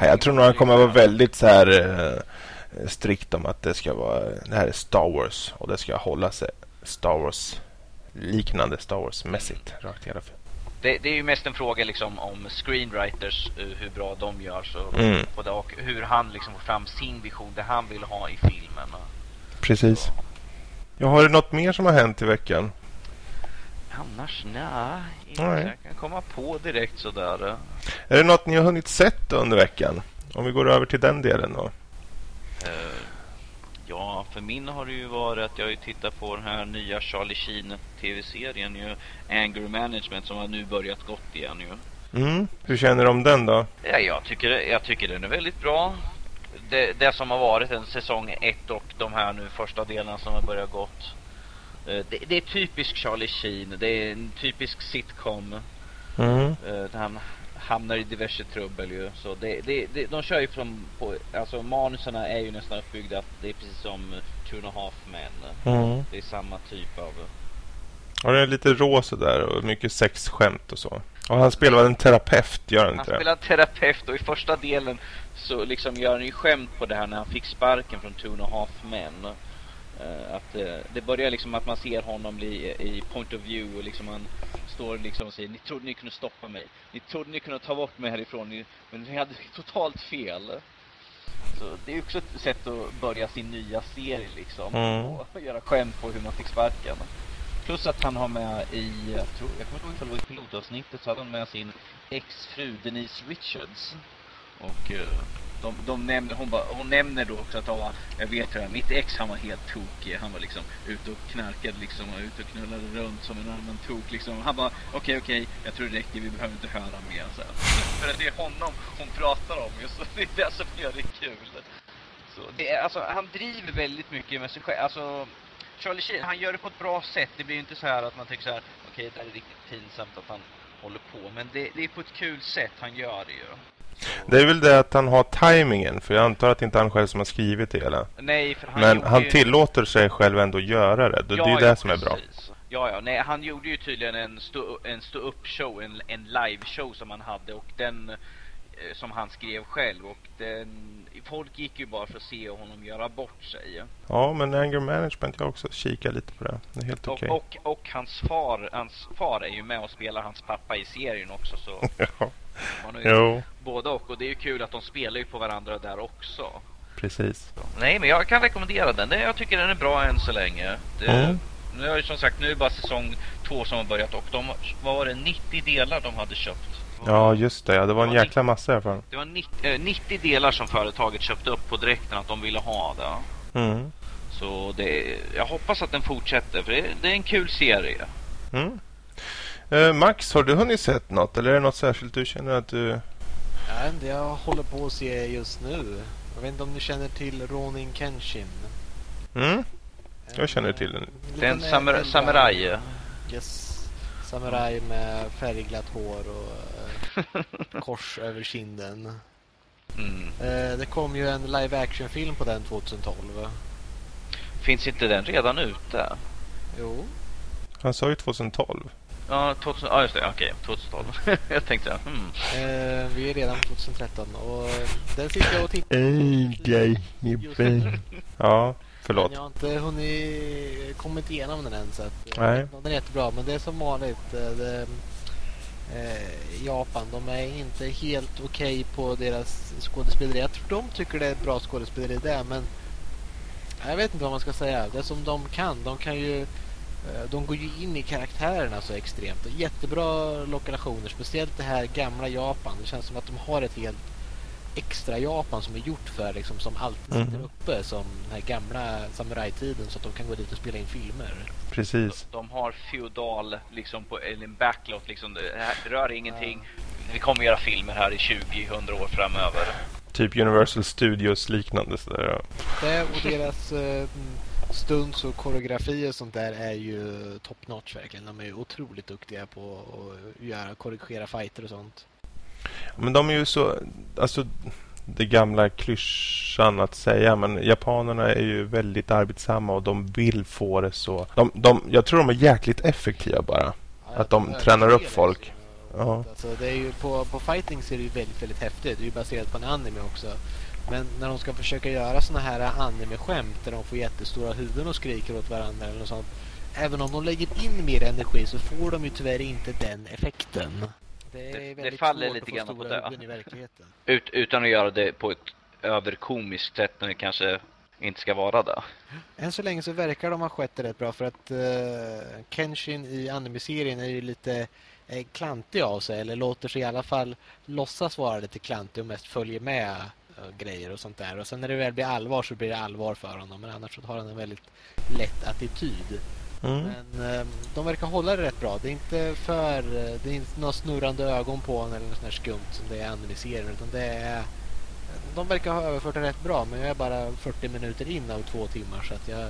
Nej, Jag tror nog han kommer att vara väldigt så här eh, strikt om att det ska vara det här är Star Wars och det ska hålla sig Star Wars liknande Star Wars mässigt rakt igenom.
Det, det är ju mest en fråga liksom om screenwriters, eh, hur bra de gör. Så,
Mm.
det, och hur han liksom får fram sin vision, det han vill ha i filmen.
Precis. Jag har det något mer som har hänt i veckan?
Annars, nej. Inget
Nej.
jag kan komma på direkt sådär. eh.
Är det något ni har hunnit sett under veckan? Om vi går över till den delen då.
Eh, Ja, för min har det ju varit att jag har tittat på den här nya Charlie Sheen tv-serien ju. Anger Management som har nu börjat gått igen ju.
Mm. Hur känner du om den då?
Ja, jag tycker, jag tycker den är väldigt bra. Det, det som har varit en säsong ett och de här nu första delarna som har börjat gått. Eh, det, det är typisk Charlie Sheen. Det är en typisk sitcom.
Mm.
Eh, Han hamnar i diverse trubbel ju. Så det, det, det, de kör ju från, på, alltså manuserna är ju nästan uppbyggda att det är precis som Two and a Half Men.
Mm.
Det är samma typ av...
Och det är lite rå sådär och mycket sexskämt och så. Och han spelar väl en terapeut, gör han
Han
inte det?
spelar terapeut och i första delen så liksom gör han ju skämt på det här när han fick sparken från Two and a Half Men. Eh, att eh, det börjar liksom att man ser honom bli i point of view och liksom han står liksom och säger ni trodde ni kunde stoppa mig. Ni trodde ni kunde ta bort mig härifrån ni, men ni hade totalt fel. Så det är också ett sätt att börja sin nya serie liksom.
Mm.
Och göra skämt på hur man fick sparken. Plus att han har med i, jag tror, jag kommer inte ihåg ifall det var i pilotavsnittet, så hade han med sin exfru Denise Richards. Och eh, de, de nämner, hon, bara, hon nämner då också att ja, jag vet hur mitt ex han var helt tokig. Han var liksom ute och knarkade liksom och ute och knullade runt som en annan tok liksom. Han bara okej okej, jag tror det räcker, vi behöver inte höra mer så här. För att det är honom hon pratar om just så det är det som gör det kul. Så det är, alltså, han driver väldigt mycket med sig själv. Alltså, Charlie Sheen, han gör det på ett bra sätt. Det blir ju inte så här att man tänker så här, okej, det här är riktigt pinsamt att han håller på. Men det, det är på ett kul sätt han gör det ju.
Det är väl det att han har tajmingen, för jag antar att det inte han själv som har skrivit det hela.
nej, för han
Men han
ju...
tillåter sig själv ändå göra det. Det, det är ju det som är bra.
precis. Ja, ja, nej, han gjorde ju tydligen en stå, en stå en, en live show som han hade och den eh, som han skrev själv och den, folk gick ju bara för att se honom göra bort sig.
Ja, men anger management, jag också kikat lite på det. Det är helt okej.
Och, och, och hans far, hans far är ju med och spelar hans pappa i serien också så
Ja,
man har ju
jo,
både och och det är ju kul att de spelar ju på varandra där också.
precis.
Nej, men jag kan rekommendera den. Det- Jag tycker den är bra än så länge. Det,
Mm.
Nu är det som sagt, nu är det bara säsong två som har börjat och de, vad var det, 90 delar de hade köpt.
Ja, just det. Ja, det var en
Ja,
jäkla massa i alla fall.
Det var 90, eh, 90 delar som företaget köpte upp på direkten att de ville ha det.
Mm.
Så det, jag hoppas att den fortsätter för det, det är en kul serie.
Mm. Eh, Max, har du hunnit sett något? Eller är det något särskilt du känner att du...
Ja, det jag håller på att se just nu. Jag vet inte om ni känner till Ronin Kenshin?
Mm? Jag känner till den.
Det är en
äldre-
samuraj.
Yes. Samuraj med färgglatt hår och eh, kors över kinden.
Mm.
Eh, det kom ju en live action-film på den 2012.
Finns inte den redan ute?
Jo.
Han sa ju 2012.
Ja, 2000, ja just det, okej, 2012. jag tänkte, hmm.
Eh, vi är redan 2013 och den sitter jag och tittar Just nu.
Ja,
Men
förlåt.
jag har inte hunnit kommit igenom den än så att, eh,
Nej.
den är jättebra. Men det är som vanligt. eh, Det, eh, Japan, de är inte helt okej på deras skådespeleri. Jag tror de tycker det är bra skådespeleri det, men jag vet inte vad man ska säga. Det som de kan, de kan ju de går ju in i karaktärerna så extremt. Jättebra lokationer, speciellt det här gamla Japan. Det känns som att de har ett helt extra Japan som är gjort för liksom, som alltid sitter
Mhm.
uppe som den här gamla samurajtiden så att de kan gå dit och spela in filmer.
Precis.
De har feodal, liksom på en backlot, liksom. Det här rör ingenting. Vi kommer göra filmer här i 20-100 år framöver.
Typ Universal Studios liknande sådär. Ja.
Det och deras eh, stunts och koreografi och sånt där är ju top notch verkligen. De är ju otroligt duktiga på att göra, korrigera fighter och sånt.
Men de är ju så... Alltså, det gamla klyschan att säga, men japanerna är ju väldigt arbetsamma och de vill få det så. De, de, jag tror de är jäkligt effektiva bara.
Ja,
Att de tränar upp folk.
liksom.
Ja.
Alltså, det är ju på, på fighting ser det ju väldigt, väldigt häftigt. Det är ju baserat på en anime också. Men när de ska försöka göra såna här anime-skämt där de får jättestora huvuden och skriker åt varandra eller något sånt. Även om de lägger in mer energi så får de ju tyvärr inte den effekten. Det,
Det- det faller lite grann på det. Ut, utan att göra det på ett överkomiskt sätt när det kanske inte ska vara det.
Än så länge så verkar de ha skött det rätt bra för att eh, Kenshin i anime-serien är ju lite eh, klantig av sig eller låter sig i alla fall låtsas vara lite klantig och mest följer med och grejer och sånt där. Och sen när det väl blir allvar så blir det allvar för honom. Men annars så har han en väldigt lätt attityd.
Mm.
Men eh, de verkar hålla det rätt bra. Det är inte för... eh, Det är inte några snurrande ögon på honom eller något sånt här skumt som det är i anime-serien. Utan det är... De verkar ha överfört det rätt bra. Men jag är bara 40 minuter in av två timmar. Så att jag,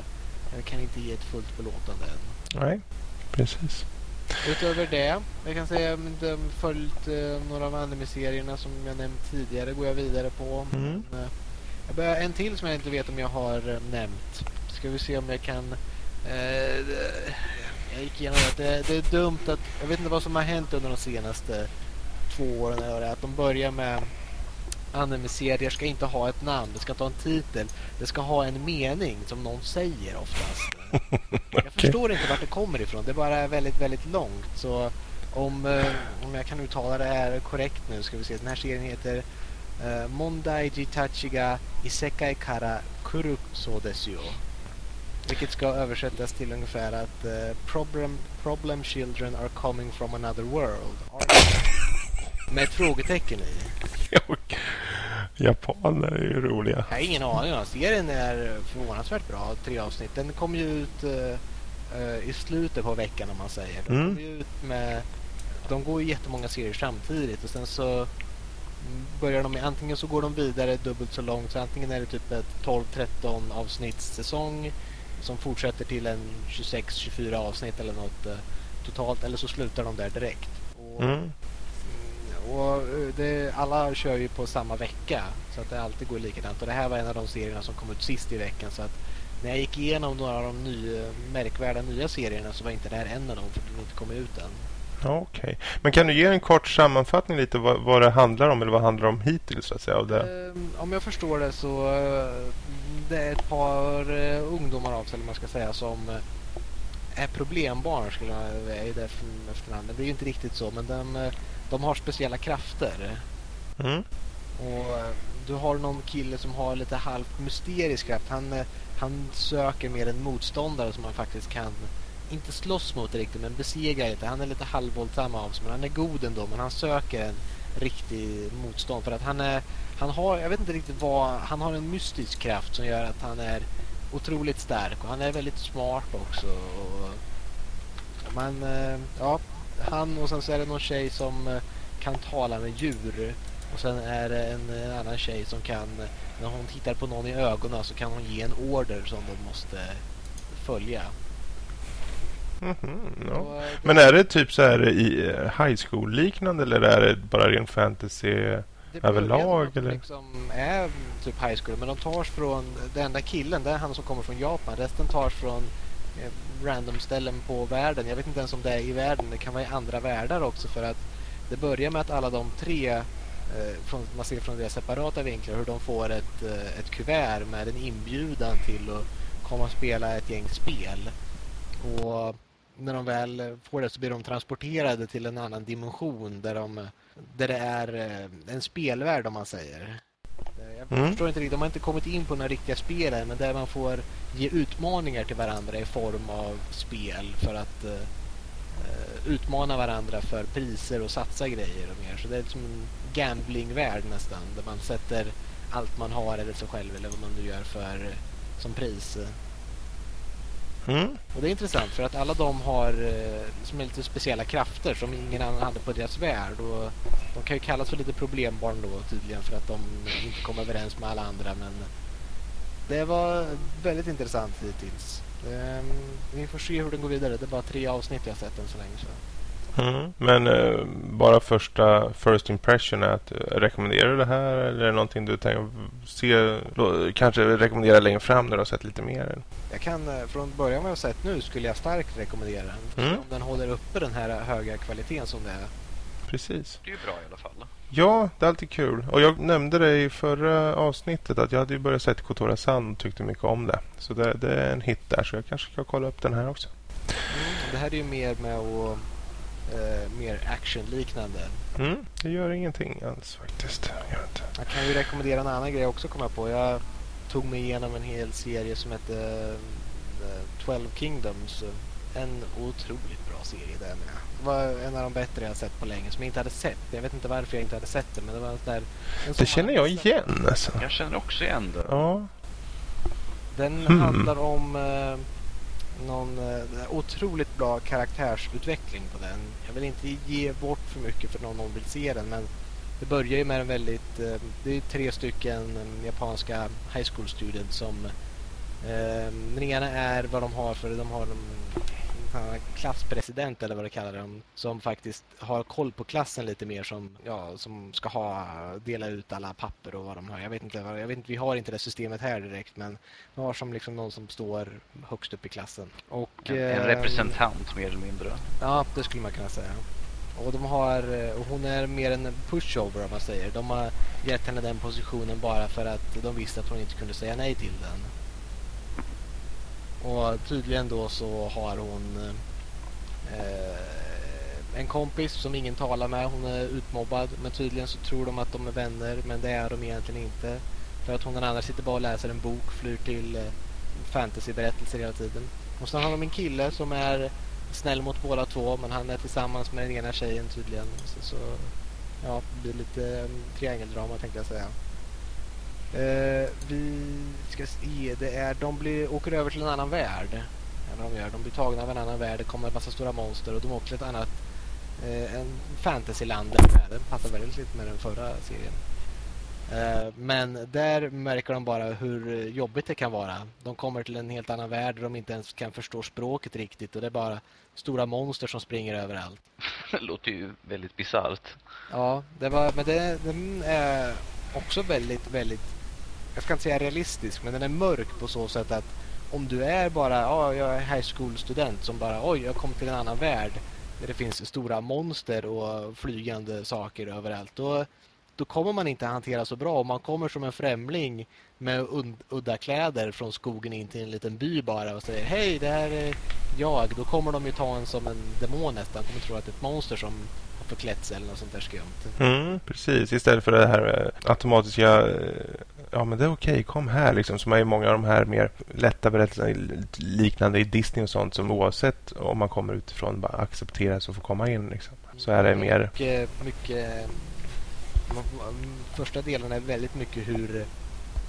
jag kan inte ge ett fullt belåtande än.
Nej, precis.
Utöver det, jag kan säga att jag följt eh, några av anime-serierna som jag nämnt tidigare. går jag vidare på.
Mm.
Men, eh, jag börjar, en till som jag inte vet om jag har eh, nämnt. Ska vi se om jag kan... Eh, jag gick igenom det. det. Det är dumt att... Jag vet inte vad som har hänt under de senaste två åren. Eller att de börjar med anime-serier ska inte ha ett namn. Det ska inte ha en titel. Det ska ha en mening som någon säger oftast. Jag
Okej.
förstår inte vart det kommer ifrån. Det är bara väldigt, väldigt långt. Så om, eh, om jag kan uttala det här korrekt nu ska vi se. Den här serien heter uh, Mondai Jitachiga Isekai Kara yo. Vilket ska översättas till ungefär att eh, problem, problem children are coming from another world. Are? Med ett frågetecken i.
Japaner är ju roliga.
Jag har ingen aning. om. Serien är förvånansvärt bra. Tre avsnitt. Den kom ju ut eh, i slutet på veckan om man säger. De,
Mm.
kom ju ut med, de går ju jättemånga serier samtidigt och sen så börjar de med antingen så går de vidare dubbelt så långt så antingen är det typ ett 12-13 avsnittssäsong som fortsätter till en 26-24 avsnitt eller något eh, totalt eller så slutar de där direkt. Och,
Mm.
Och eh, det, alla kör ju på samma vecka så att det alltid går likadant. Och det här var en av de serierna som kom ut sist i veckan så att när jag gick igenom några av de nya, märkvärda nya serierna så var inte det här en av dem för den inte kom ut än.
Okej. Men kan du ge en kort sammanfattning lite vad, vad det handlar om eller vad handlar om hittills så att säga? Av det?
Ehm, om jag förstår det så eh, det är ett par eh, ungdomar av sig, eller man ska säga, som eh, är problembarn skulle jag är det efternamnet. Det är ju inte riktigt så men de, eh, de har speciella krafter.
Mm.
Och eh, du har någon kille som har lite halvt mysterisk kraft. Han, eh, han söker mer en motståndare som han faktiskt kan, inte slåss mot riktigt, men besegra lite. Han är lite halvvåldsam av sig, men han är god ändå. Men han söker en riktig motstånd. För att han är, han har, jag vet inte riktigt vad, han har en mystisk kraft som gör att han är otroligt stark. Och han är väldigt smart också. Och, man, eh, ja, han och sen så är det någon tjej som eh, kan tala med djur. Och sen är det en, en annan tjej som kan, när hon tittar på någon i ögonen så kan hon ge en order som de måste följa.
Mhm, ja.
Och, eh, det-
Men är det typ så här i eh, high school liknande eller är det bara ren fantasy? överlag, eller?
Liksom är typ high school, men de tas från den enda killen, det är han som kommer från Japan. Resten tas från eh, random ställen på världen. Jag vet inte ens om det är i världen, det kan vara i andra världar också för att det börjar med att alla de tre, eh, från, man ser från deras separata vinklar, hur de får ett, eh, ett kuvert med en inbjudan till att komma och spela ett gäng spel. Och när de väl får det så blir de transporterade till en annan dimension där, de, där det är eh, en spelvärld om man säger. Mm. Jag
Mm.
förstår inte riktigt, de har inte kommit in på några riktiga spel än, men där man får ge utmaningar till varandra i form av spel för att uh, utmana varandra för priser och satsa grejer och mer. Så det är som en gamblingvärld nästan, där man sätter allt man har eller sig själv eller vad man nu gör för eh, som pris.
Mm.
Och det är intressant för att alla de har eh, som är lite speciella krafter som ingen annan hade på deras värld. Och de kan ju kallas för lite problembarn då tydligen för att de inte kom överens med alla andra. Men det var väldigt intressant hittills. Ehm, vi får se hur den går vidare. Det är bara tre avsnitt jag har sett än så länge. Så.
Mm. Men eh, bara första first impression är att eh, rekommenderar du det här eller är det någonting du tänker se, då, kanske rekommendera längre fram när du har sett lite mer?
Jag kan eh, från början vad jag har sett nu skulle jag starkt rekommendera den.
Mm.
Om den håller uppe den här höga kvaliteten som det är.
Precis.
Det är ju bra i alla fall.
Ja, det är alltid kul. Och jag nämnde det i förra avsnittet att jag hade ju börjat sett Kotora San och tyckte mycket om det. Så det, det är en hit där så jag kanske ska kolla upp den här också.
Mm. Det här är ju mer med att eh, mer actionliknande.
Mm, det gör ingenting alls faktiskt. Inte.
Jag kan ju rekommendera en annan grej också komma på. Jag tog mig igenom en hel serie som heter eh, 12 Kingdoms. en otroligt bra serie där med. Det var en av de bättre jag sett på länge som jag inte hade sett. Jag vet inte varför jag inte hade sett det men det var där.
Det känner jag igen alltså.
Jag känner också igen det.
Ja.
Den hmm. handlar om eh, någon eh, otroligt bra karaktärsutveckling på den. Jag vill inte ge bort för mycket för någon vill se den men det börjar ju med en väldigt, eh, det är tre stycken eh, japanska high school students som eh, den ena är vad de har för, de har en klasspresident eller vad det kallar dem som faktiskt har koll på klassen lite mer som, ja, som ska ha, dela ut alla papper och vad de har. Jag vet inte, jag vet inte vi har inte det systemet här direkt men vi har som liksom någon som står högst upp i klassen.
Och, en, en representant mer eller mindre.
Ja, det skulle man kunna säga. Och de har, och hon är mer en pushover om man säger. De har gett henne den positionen bara för att de visste att hon inte kunde säga nej till den. Och tydligen då så har hon eh, en kompis som ingen talar med. Hon är utmobbad. Men tydligen så tror de att de är vänner. Men det är de egentligen inte. För att hon den andra sitter bara och läser en bok. Flyr till eh, fantasyberättelser hela tiden. Och sen har de en kille som är snäll mot båda två. Men han är tillsammans med den ena tjejen tydligen. Så, så ja, det blir lite eh, triangeldrama tänkte jag säga. Uh, vi ska se, det är, de blir, åker över till en annan värld. Ja, de, gör. de blir tagna av en annan värld, det kommer en massa stora monster och de åker till ett annat uh, en fantasyland. Det passar väldigt lite med den förra serien. Uh, men där märker de bara hur jobbigt det kan vara. De kommer till en helt annan värld där de inte ens kan förstå språket riktigt och det är bara stora monster som springer överallt.
Det låter ju väldigt bisarrt.
Ja, det var, men det, den är också väldigt, väldigt jag ska inte säga realistisk, men den är mörk på så sätt att om du är bara, ja, jag är high school-student som bara, oj, jag kom till en annan värld där det finns stora monster och flygande saker överallt, då, då kommer man inte hantera så bra. Om man kommer som en främling med udda kläder från skogen in till en liten by bara och säger, hej, det här är jag, då kommer de ju ta en som en demon nästan. De kommer tro att det är ett monster som har förklätt sig eller något sånt där skumt.
Mm, precis, istället för det här eh, automatiska eh, ja men det är okej, okay, kom här liksom. Som är ju många av de här mer lätta berättelserna liknande i Disney och sånt som oavsett om man kommer utifrån bara accepteras och får komma in liksom. Så är det mer...
Mycket, mycket första delen är väldigt mycket hur,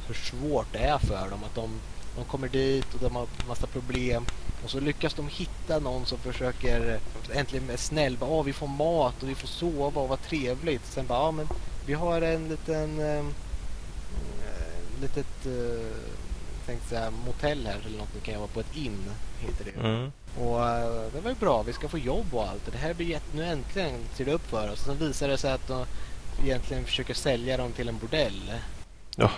hur svårt det är för dem. Att de, de kommer dit och de har massa problem. Och så lyckas de hitta någon som försöker äntligen är snäll. Bara, vi får mat och vi får sova och vad trevligt. Sen bara, ja, men vi har en liten litet uh, tänkte säga, motell här eller något. Nu kan jag vara på ett inn, heter det. Mm. Och uh, det var ju bra, vi ska få jobb och allt. Det här blir jätte... Nu äntligen ser det upp för oss. Och sen visar det sig att de egentligen försöker sälja dem till en bordell.
Ja.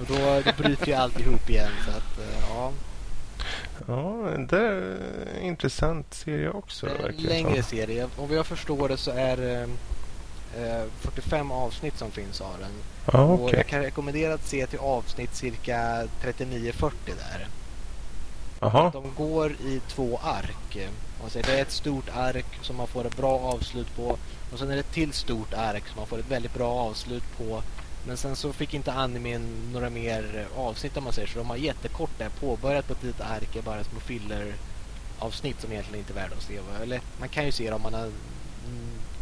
Och då, då bryter ju alltihop igen. Så att, uh, ja.
Ja, det är en intressant serie också. Det
är en längre serie. Om jag förstår det så är 45 avsnitt som finns av den.
Ah, okay.
och jag kan rekommendera att se till avsnitt cirka 39-40 där.
Aha.
De går i två ark. Alltså det är ett stort ark som man får ett bra avslut på. Och sen är det ett till stort ark som man får ett väldigt bra avslut på. Men sen så fick inte animen några mer avsnitt om man säger så. De har jättekort där påbörjat på ett litet ark. Bara små filler avsnitt som egentligen inte är värda att se. Eller man kan ju se det om man har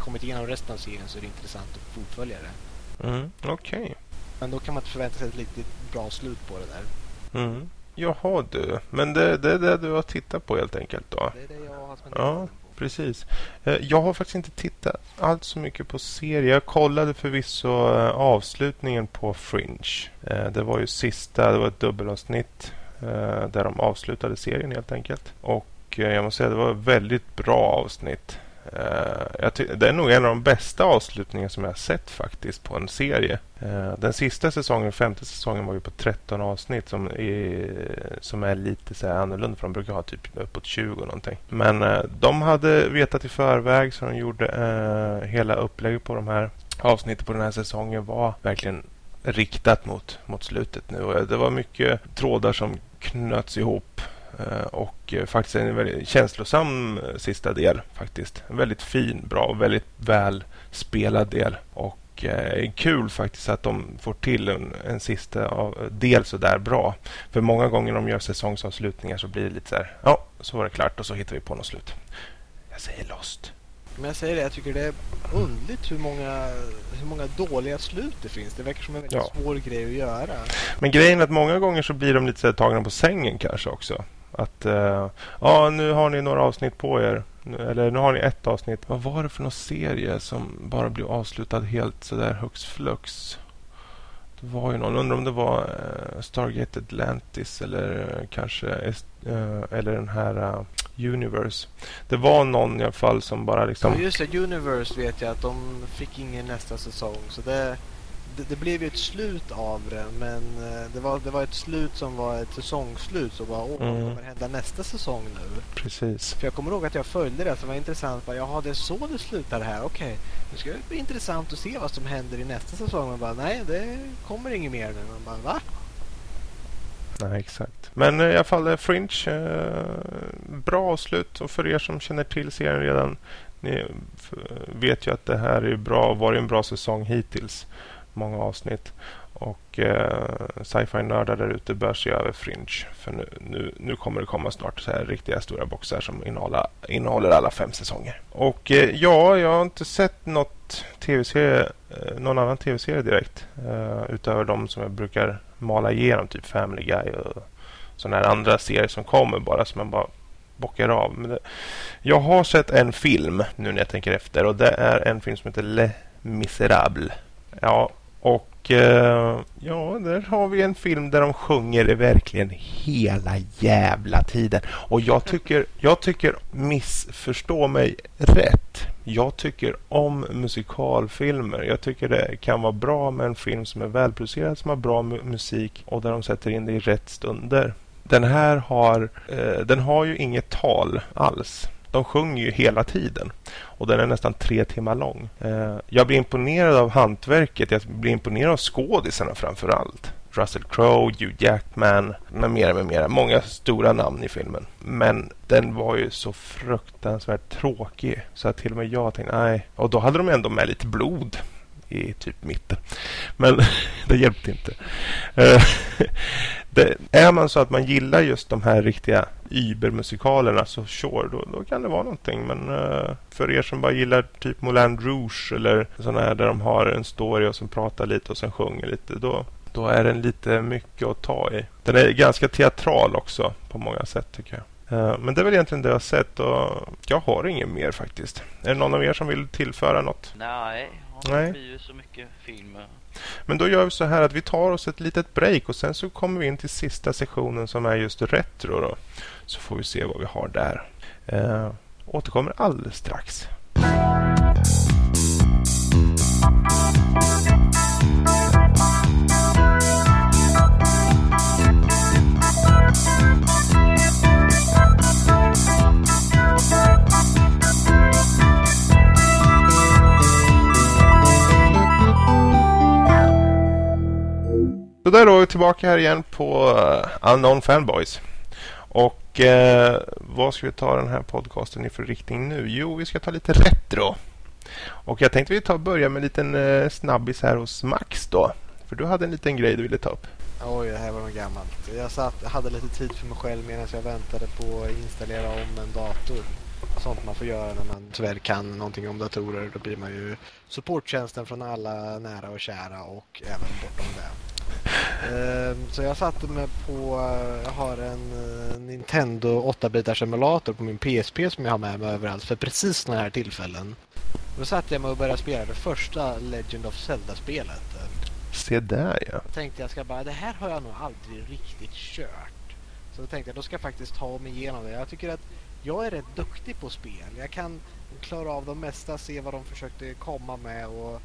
kommit igenom resten av serien så är det intressant att fortfölja det.
Mm, Okej. Okay.
Men då kan man inte förvänta sig ett riktigt bra slut på det där.
Mm. Jaha du, men det, det är det du har tittat på helt enkelt då?
Det är det jag har
Ja, precis. Eh, jag har faktiskt inte tittat allt så mycket på serier. Jag kollade förvisso eh, avslutningen på Fringe. Eh, det var ju sista, det var ett dubbelavsnitt där de avslutade serien helt enkelt. Och jag måste säga det var ett väldigt bra avsnitt. Uh, det är nog en av de bästa avslutningarna som jag har sett faktiskt på en serie. Uh, den sista säsongen, femte säsongen, var ju på 13 avsnitt som är, som är lite så annorlunda för de brukar ha typ uppåt 20 någonting. Men uh, de hade vetat i förväg så de gjorde hela upplägget på de här avsnitten på den här säsongen var verkligen riktat mot, mot slutet nu. Och det var mycket trådar som knöts ihop och eh, faktiskt en väldigt känslosam eh, sista del faktiskt. En väldigt fin, bra och väldigt väl spelad del. Och eh, kul faktiskt att de får till en, en sista av, del så där bra. För många gånger när de gör säsongsavslutningar så blir det lite så här, ja, så var det klart och så hittar vi på något slut. Jag säger Lost.
Men jag säger det, jag tycker det är underligt hur många, hur många dåliga slut det finns. Det verkar som en väldigt
Ja.
svår grej att göra.
Men grejen är att många gånger så blir de lite så tagna på sängen kanske också. Att uh, ja, nu har ni några avsnitt på er. Eller nu har ni ett avsnitt. Vad var det för någon serie som bara blev avslutad helt sådär hux flux? Det var ju någon. Undrar om det var uh, Stargate Atlantis eller uh, kanske eh, eller den här Universe. Det var någon i alla fall som bara liksom...
Ja, just det, Universe vet jag att de fick ingen nästa säsong. Så det, det, det blev ju ett slut av det. Men eh, det var, det var ett slut som var ett säsongsslut. Så bara, åh, vad
Mm.
kommer hända nästa säsong nu?
Precis.
För jag kommer ihåg att jag följde det, så det var intressant. Bara, Jaha, det är så det slutar här. Okej, nu ska det bli intressant att se vad som händer i nästa säsong. Man bara, nej, det kommer inget mer nu. Man bara, va?
Nej, exakt. Men eh, i alla fall eh, Fringe. Bra avslut. Och för er som känner till serien redan. Ni vet ju att det här är bra. varit en bra säsong hittills. Många avsnitt. Och eh, sci-fi-nördar där ute bör se över Fringe. För nu, nu, nu kommer det komma snart så här riktiga stora boxar som innehåller, innehåller alla fem säsonger. Och eh, ja, jag har inte sett något tv-serie, eh, någon annan tv-serie direkt. Eh, utöver de som jag brukar mala igenom, typ Family Guy och sådana här andra serier som kommer bara som man bara bockar av. Men det, jag har sett en film nu när jag tänker efter och det är en film som heter Le Miserable. Ja, och eh, ja, där har vi en film där de sjunger verkligen hela jävla tiden. Och jag tycker, jag tycker missförstå mig rätt. Jag tycker om musikalfilmer. Jag tycker det kan vara bra med en film som är välproducerad, som har bra mu- musik och där de sätter in det i rätt stunder. Den här har, eh, den har ju inget tal alls. De sjunger ju hela tiden. Och den är nästan tre timmar lång. Eh, jag blir imponerad av hantverket. Jag blir imponerad av skådisarna framför allt. Russell Crowe, Hugh Jackman med mera, med mera. Många stora namn i filmen. Men den var ju så fruktansvärt tråkig. Så att till och med jag tänkte nej. Och då hade de ändå med lite blod i typ mitten. Men det hjälpte inte. Eh, det, är man så att man gillar just de här riktiga Uber-musikalerna så sure, då, då kan det vara någonting. Men uh, för er som bara gillar typ Moulin Rouge eller sådana här där de har en story och som pratar lite och sen sjunger lite. Då, då är den lite mycket att ta i. Den är ganska teatral också på många sätt tycker jag. Eh, men det är väl egentligen det jag har sett och jag har ingen mer faktiskt. Är det någon av er som vill tillföra något?
Nej, det
Nej.
har blivit så mycket film.
Men då gör vi så här att vi tar oss ett litet break och sen så kommer vi in till sista sessionen som är just retro. Då. Så får vi se vad vi har där. Eh, återkommer alldeles strax. Så där då är vi tillbaka här igen på eh, Unknown Fanboys. Och eh, vad ska vi ta den här podcasten i för riktning nu? Jo, vi ska ta lite retro. Och jag tänkte vi tar och börja med en liten eh, snabbis här hos Max då. För du hade en liten grej du ville ta upp.
Oj, det här var något gammalt. Jag satt, hade lite tid för mig själv medan jag väntade på att installera om en dator. Sånt man får göra när man tyvärr kan någonting om datorer. Då blir man ju supporttjänsten från alla nära och kära och även bortom det. Ehm, Så jag satte mig på, jag har en eh, Nintendo 8-bitars emulator på min PSP som jag har med mig överallt för precis sådana här tillfällen. Då satte jag mig och började spela det första Legend of Zelda-spelet.
Se där ja.
Jag tänkte jag ska bara, det här har jag nog aldrig riktigt kört. Så då tänkte jag, då ska jag faktiskt ta mig igenom det. Jag tycker att jag är rätt duktig på spel. Jag kan klara av de mesta, se vad de försökte komma med och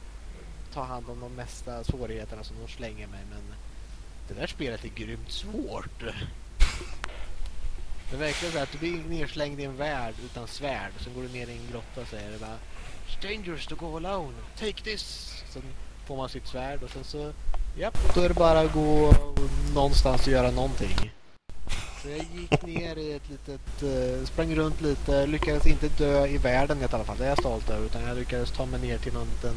ta hand om de mesta svårigheterna som de slänger mig. Men det där spelet är grymt svårt. Det är verkligen så att du blir nerslängd i en värld utan svärd och sen går du ner i en grotta och säger det bara Strangers to go alone, take this! Sen får man sitt svärd och sen så, japp, då är det bara att gå någonstans och göra någonting. Så jag gick ner i ett litet, eh, sprang runt lite, lyckades inte dö i världen i alla fall, det är jag stolt över, utan jag lyckades ta mig ner till någon liten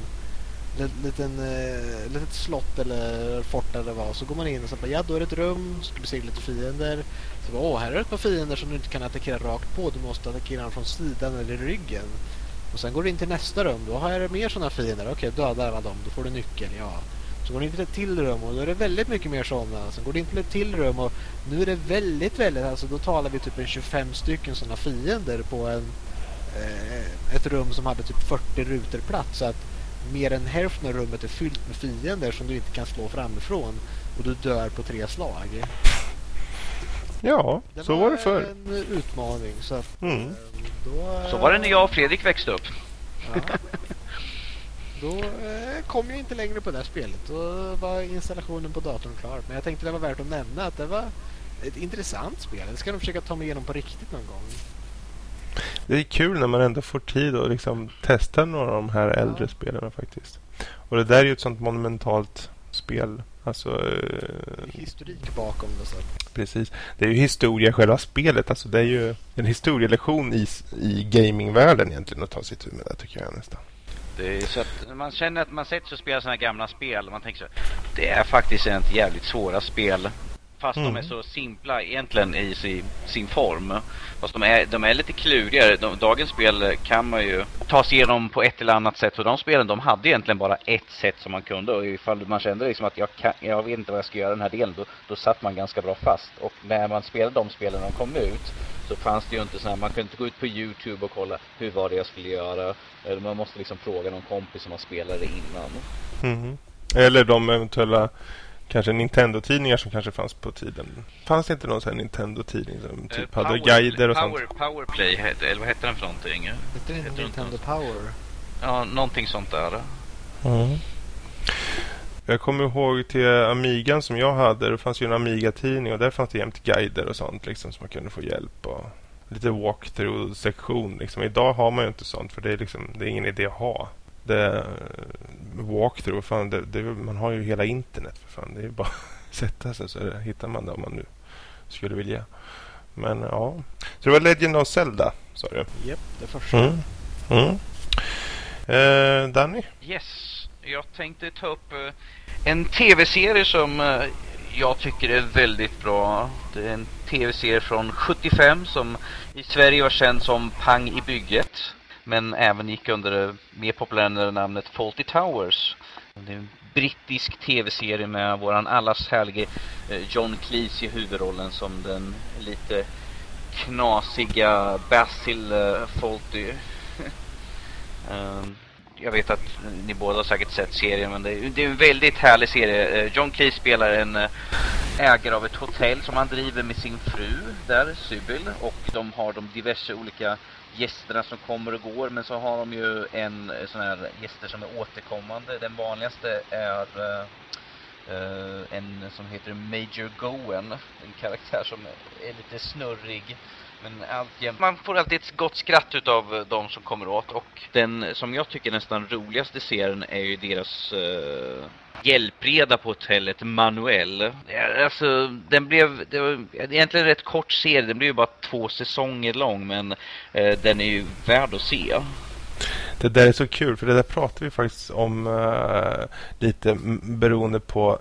liten, eh, litet slott eller fort eller vad. Så går man in och så bara, ja då är det ett rum, så ska du besegra lite fiender. Så bara, åh här är det ett par fiender som du inte kan attackera rakt på. Du måste attackera dem från sidan eller ryggen. Och sen går du in till nästa rum, då har jag mer sådana fiender. Okej, döda alla dem, då får du nyckeln, ja. Så går in till ett till rum och då är det väldigt mycket mer sådana. Sen går in till ett till rum och nu är det väldigt, väldigt, alltså då talar vi typ en 25 stycken sådana fiender på en, eh, ett rum som hade typ 40 rutor plats. Så att mer än hälften av rummet är fyllt med fiender som du inte kan slå framifrån. Och du dör på tre slag.
Ja, så var det förr.
en utmaning. Så, att,
Mm.
eh, då,
Så var det när jag och Fredrik växte upp.
Ja. Då eh, kom jag inte längre på det spelet. Då var installationen på datorn klar. Men jag tänkte det var värt att nämna att det var ett intressant spel. Det ska de försöka ta mig igenom på riktigt någon gång.
Det är kul när man ändå får tid att liksom testa några av de här äldre
Ja.
spelen faktiskt. Och det där är ju ett sånt monumentalt spel. Alltså, eh,
Historik bakom det. Så.
precis. Det är ju historia själva spelet. Alltså det är ju en historielektion i, i gamingvärlden egentligen att ta sig tur med det tycker jag nästan.
Så att man känner att man sätter sig och spelar sådana gamla spel och man tänker så Det är faktiskt ett jävligt svåra spel. Fast
Mm.
de är så simpla egentligen i sin, sin form. Fast de är, de är lite klurigare. De, dagens spel kan man ju ta sig igenom på ett eller annat sätt. Och de spelen de hade egentligen bara ett sätt som man kunde. Och ifall man kände liksom att jag, kan, jag vet inte vad jag ska göra den här delen. Då, då satt man ganska bra fast. Och när man spelade de spelen när de kom ut. Så fanns det ju inte så här, man kunde inte gå ut på Youtube och kolla hur var det jag skulle göra. Eller man måste liksom fråga någon kompis som har spelat det innan.
Mhm. Eller de eventuella kanske Nintendo-tidningar som kanske fanns på tiden. Fanns det inte någon sån här Nintendo-tidning som typ
Eh,
hade
Power-
guider och
Power,
sånt?
Powerplay, hette- eller vad hette den för någonting?
Heter det Nintendo Power?
Ja, någonting sånt där.
Mm. Jag kommer ihåg till Amigan som jag hade. Det fanns ju en Amiga-tidning och där fanns det jämt guider och sånt liksom som man kunde få hjälp och lite walkthrough-sektion. Liksom. Idag har man ju inte sånt för det är, liksom, det är ingen idé att ha. Det, walkthrough, fan, det, det, man har ju hela internet för fan. Det är ju bara att sätta sig så det, hittar man det om man nu skulle vilja. Men ja. Så det var Legend of Zelda, sa du?
Japp, det första.
Mm. Mm. Eh, Danny?
Yes, jag tänkte ta upp eh, en tv-serie som eh, jag tycker är väldigt bra. Det är en tv-serie från 75 som i Sverige var känd som Pang i bygget. Men även gick under det mer populära namnet Fawlty Towers. Det är en brittisk tv-serie med våran allas härlige eh, John Cleese i huvudrollen som den lite knasiga Basil Faulty. Fawlty. Ehm, jag vet att ni båda har säkert sett serien men det är, det är en väldigt härlig serie. Eh, John Cleese spelar en eh, ägare av ett hotell som han driver med sin fru där, Sybil. Och de har de diverse olika gästerna som kommer och går. Men så har de ju en eh, sån här gäster som är återkommande. Den vanligaste är uh, en som heter Major Gowen. En karaktär som är lite snurrig. Men alltjämt, man får alltid ett gott skratt utav eh, de som kommer åt. Och den som jag tycker nästan roligaste serien är ju deras uh, hjälpreda på hotellet, Manuel. Alltså, den blev, det var egentligen en rätt kort serie. Den blev ju bara två säsonger lång. Men eh, den är ju värd att se.
Det där är så kul för det där pratar vi faktiskt om uh, lite beroende på... Uh,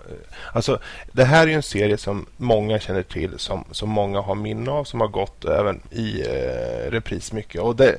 alltså det här är ju en serie som många känner till, som, som många har minne av, som har gått även i uh, repris mycket. Och det,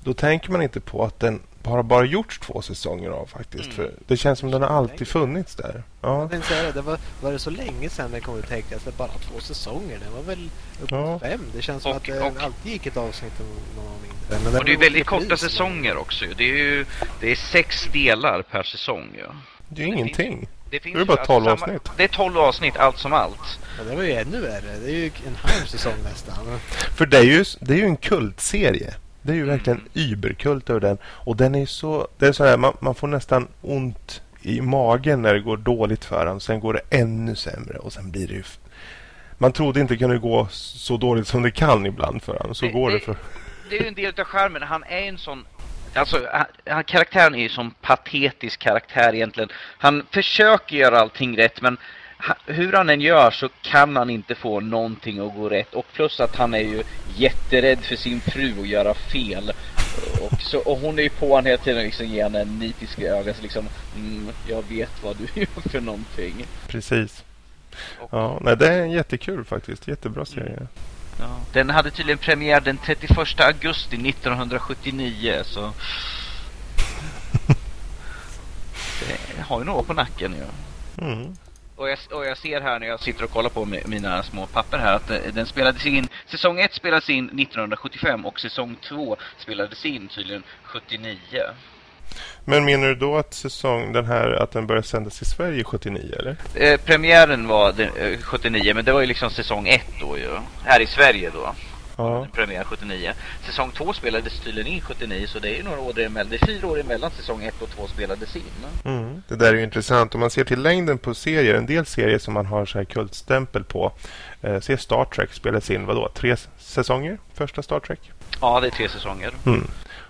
då tänker man inte på att den har bara gjorts två säsonger av faktiskt.
Mm.
För det känns som den har alltid funnits där. Ja.
Jag säga det, det var, var det så länge sedan den kom ut att det bara två säsonger. Den var väl uppåt
Ja.
fem. Det känns som
Och-
att det
och-
alltid gick ett avsnitt om någon mindre. Men
Och det är väldigt korta
men-
säsonger också. Det är ju det är sex delar per säsong. Ja.
Det är ju ingenting.
Det, finns
Det är bara
alltså
12
samma-
avsnitt.
Det är 12 avsnitt, allt som allt.
Ja, det var ju ännu värre. Det är ju en halv säsong nästan.
För det är ju, det är ju en kultserie. Det är ju verkligen überkult över den. Och den är så... Det är så här, man, man får nästan ont i magen när det går dåligt för honom. Sen går det ännu sämre och sen blir det ju... Man trodde inte det kunde gå så dåligt som det kan ibland för honom. Så
Det-
går det
det-
för...
Det är ju en del av charmen. Han är en sån... Alltså, han, han, karaktären är ju som patetisk karaktär egentligen. Han försöker göra allting rätt, men hur han än gör så kan han inte få någonting att gå rätt. Och plus att han är ju jätterädd för sin fru att göra fel. Och, så, och hon är ju på honom hela tiden liksom ger henne en nitisk öga. Så liksom, mm, jag vet vad du gör för någonting.
Precis.
Och,
Ja, nej, det är jättekul faktiskt. Jättebra serie.
ja. Den hade tydligen premiär den 31 augusti 1979. Så... Det har ju några år på nacken ju.
Mm.
Och jag, och jag ser här när jag sitter och kollar på mi- mina små papper här att eh, den spelades in, säsong 1 spelades in 1975 och säsong 2 spelades in tydligen 79.
Men menar du då att säsong, den här, att den började sändas i Sverige 79 eller?
Eh, premiären var den, eh, 79 men det var ju liksom säsong 1 då ju. Här i Sverige då.
Ja.
Premiär 79. Säsong 2 spelades tydligen in 79 så det är några år emellan. Det är fyra år emellan säsong 1 och 2 spelades in.
Mm. Det där är ju intressant. Om man ser till längden på serier, en del serier som man har så här kultstämpel på. Eh, se Star Trek spelades in, vadå, tre säsonger? Första Star Trek?
Ja, det är tre säsonger.
Mm.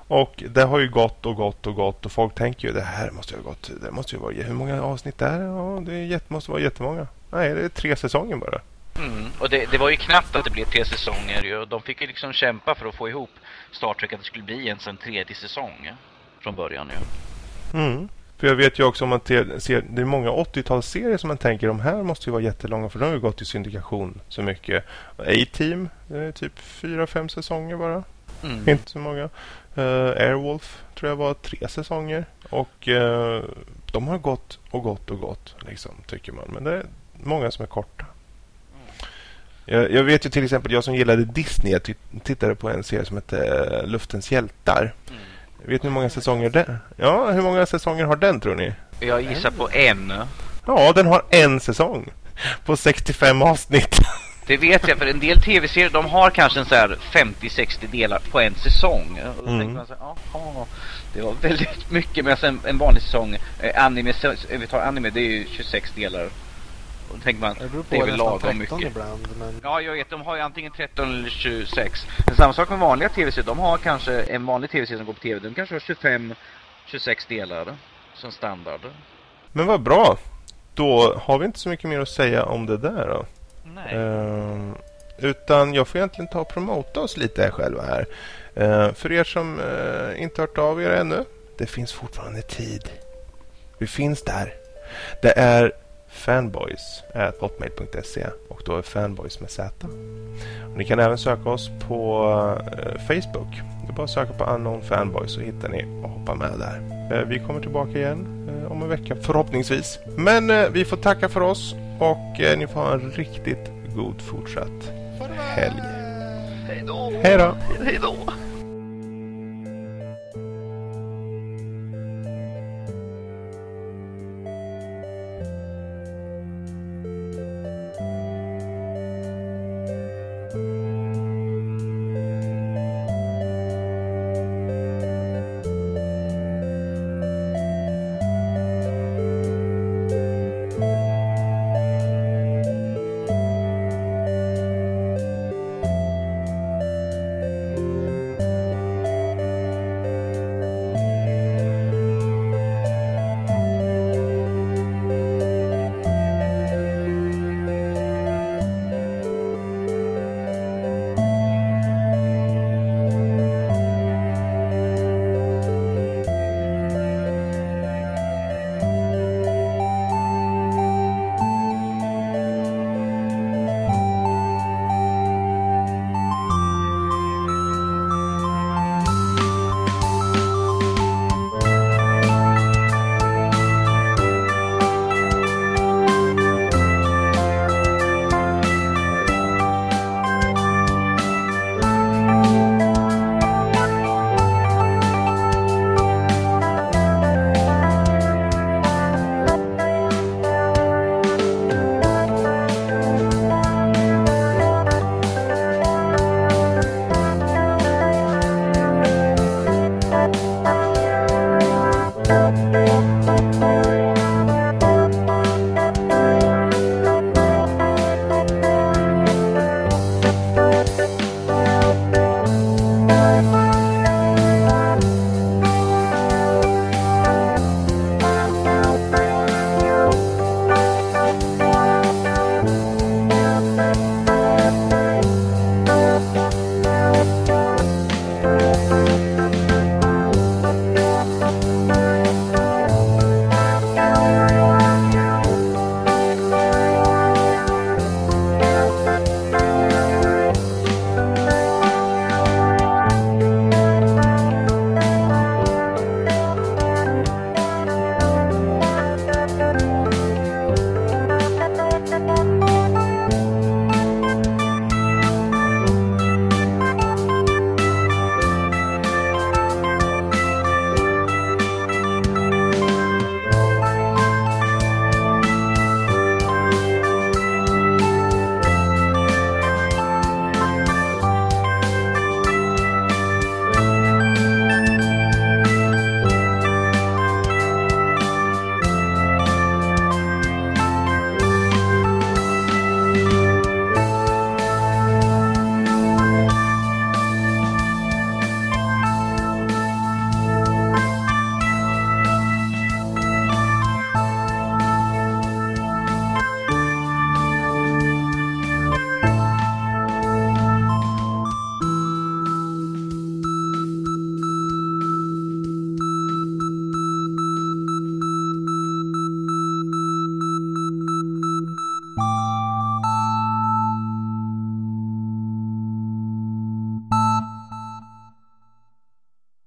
Och det har ju gått och gått och gått och folk tänker ju det här måste ju ha gått. Det måste ju vara, hur många avsnitt är det? Ja, det är måste vara jättemånga. Nej, det är tre säsonger bara.
Mm. Och det, det var ju knappt att det blev tre säsonger ju. De fick ju liksom kämpa för att få ihop Star Trek att det skulle bli ens en tredje säsong från början ju.
Mm. För jag vet ju också om man ser, det är många 80-talsserier som man tänker de här måste ju vara jättelånga för de har ju gått i syndikation så mycket. A-Team, typ fyra, fem säsonger bara.
Mm.
Inte så många. Uh, Airwolf tror jag var tre säsonger. Och eh, de har gått och gått och gått, liksom, tycker man. Men det är många som är korta. Jag, jag vet ju till exempel, jag som gillade Disney, jag tittade på en serie som hette eh, Luftens hjältar.
Mm.
Vet ni hur många säsonger den? Ja, hur många säsonger har den tror ni?
Jag gissar på en.
Ja, den har en säsong. På 65 avsnitt.
Det vet jag, för en del tv-serier de har kanske en så här 50-60 delar på en säsong. Och då
Mm.
tänker man så här, det var väldigt mycket. Men en, en vanlig säsong, eh, anime, vi tar anime, det är ju 26 delar. Och då tänker man,
Det beror
det är
på
väl lagom
13
mycket.
ibland. Men
Ja, jag vet. De har ju antingen 13 eller 26. Men samma sak med vanliga tv-serier. De har kanske en vanlig tv-serie som går på tv. De kanske har 25, 26 delar som standard.
Men vad bra. Då har vi inte så mycket mer att säga om det där då.
Nej.
Ehm, utan jag får egentligen ta och promota oss lite här själva här. Ehm, för er som eh, inte hört av er ännu. Det finns fortfarande tid. Vi finns där. Det är fanboys.hotmail.se och då är fanboys med Z. Och ni kan även söka oss på eh, Facebook. Det är bara att söka på Unknown Fanboys så hittar ni och hoppa med där. Eh, vi kommer tillbaka igen eh, om en vecka förhoppningsvis. Men vi får tacka för oss och ni får ha en riktigt god fortsatt helg. Hej då!
Hej då!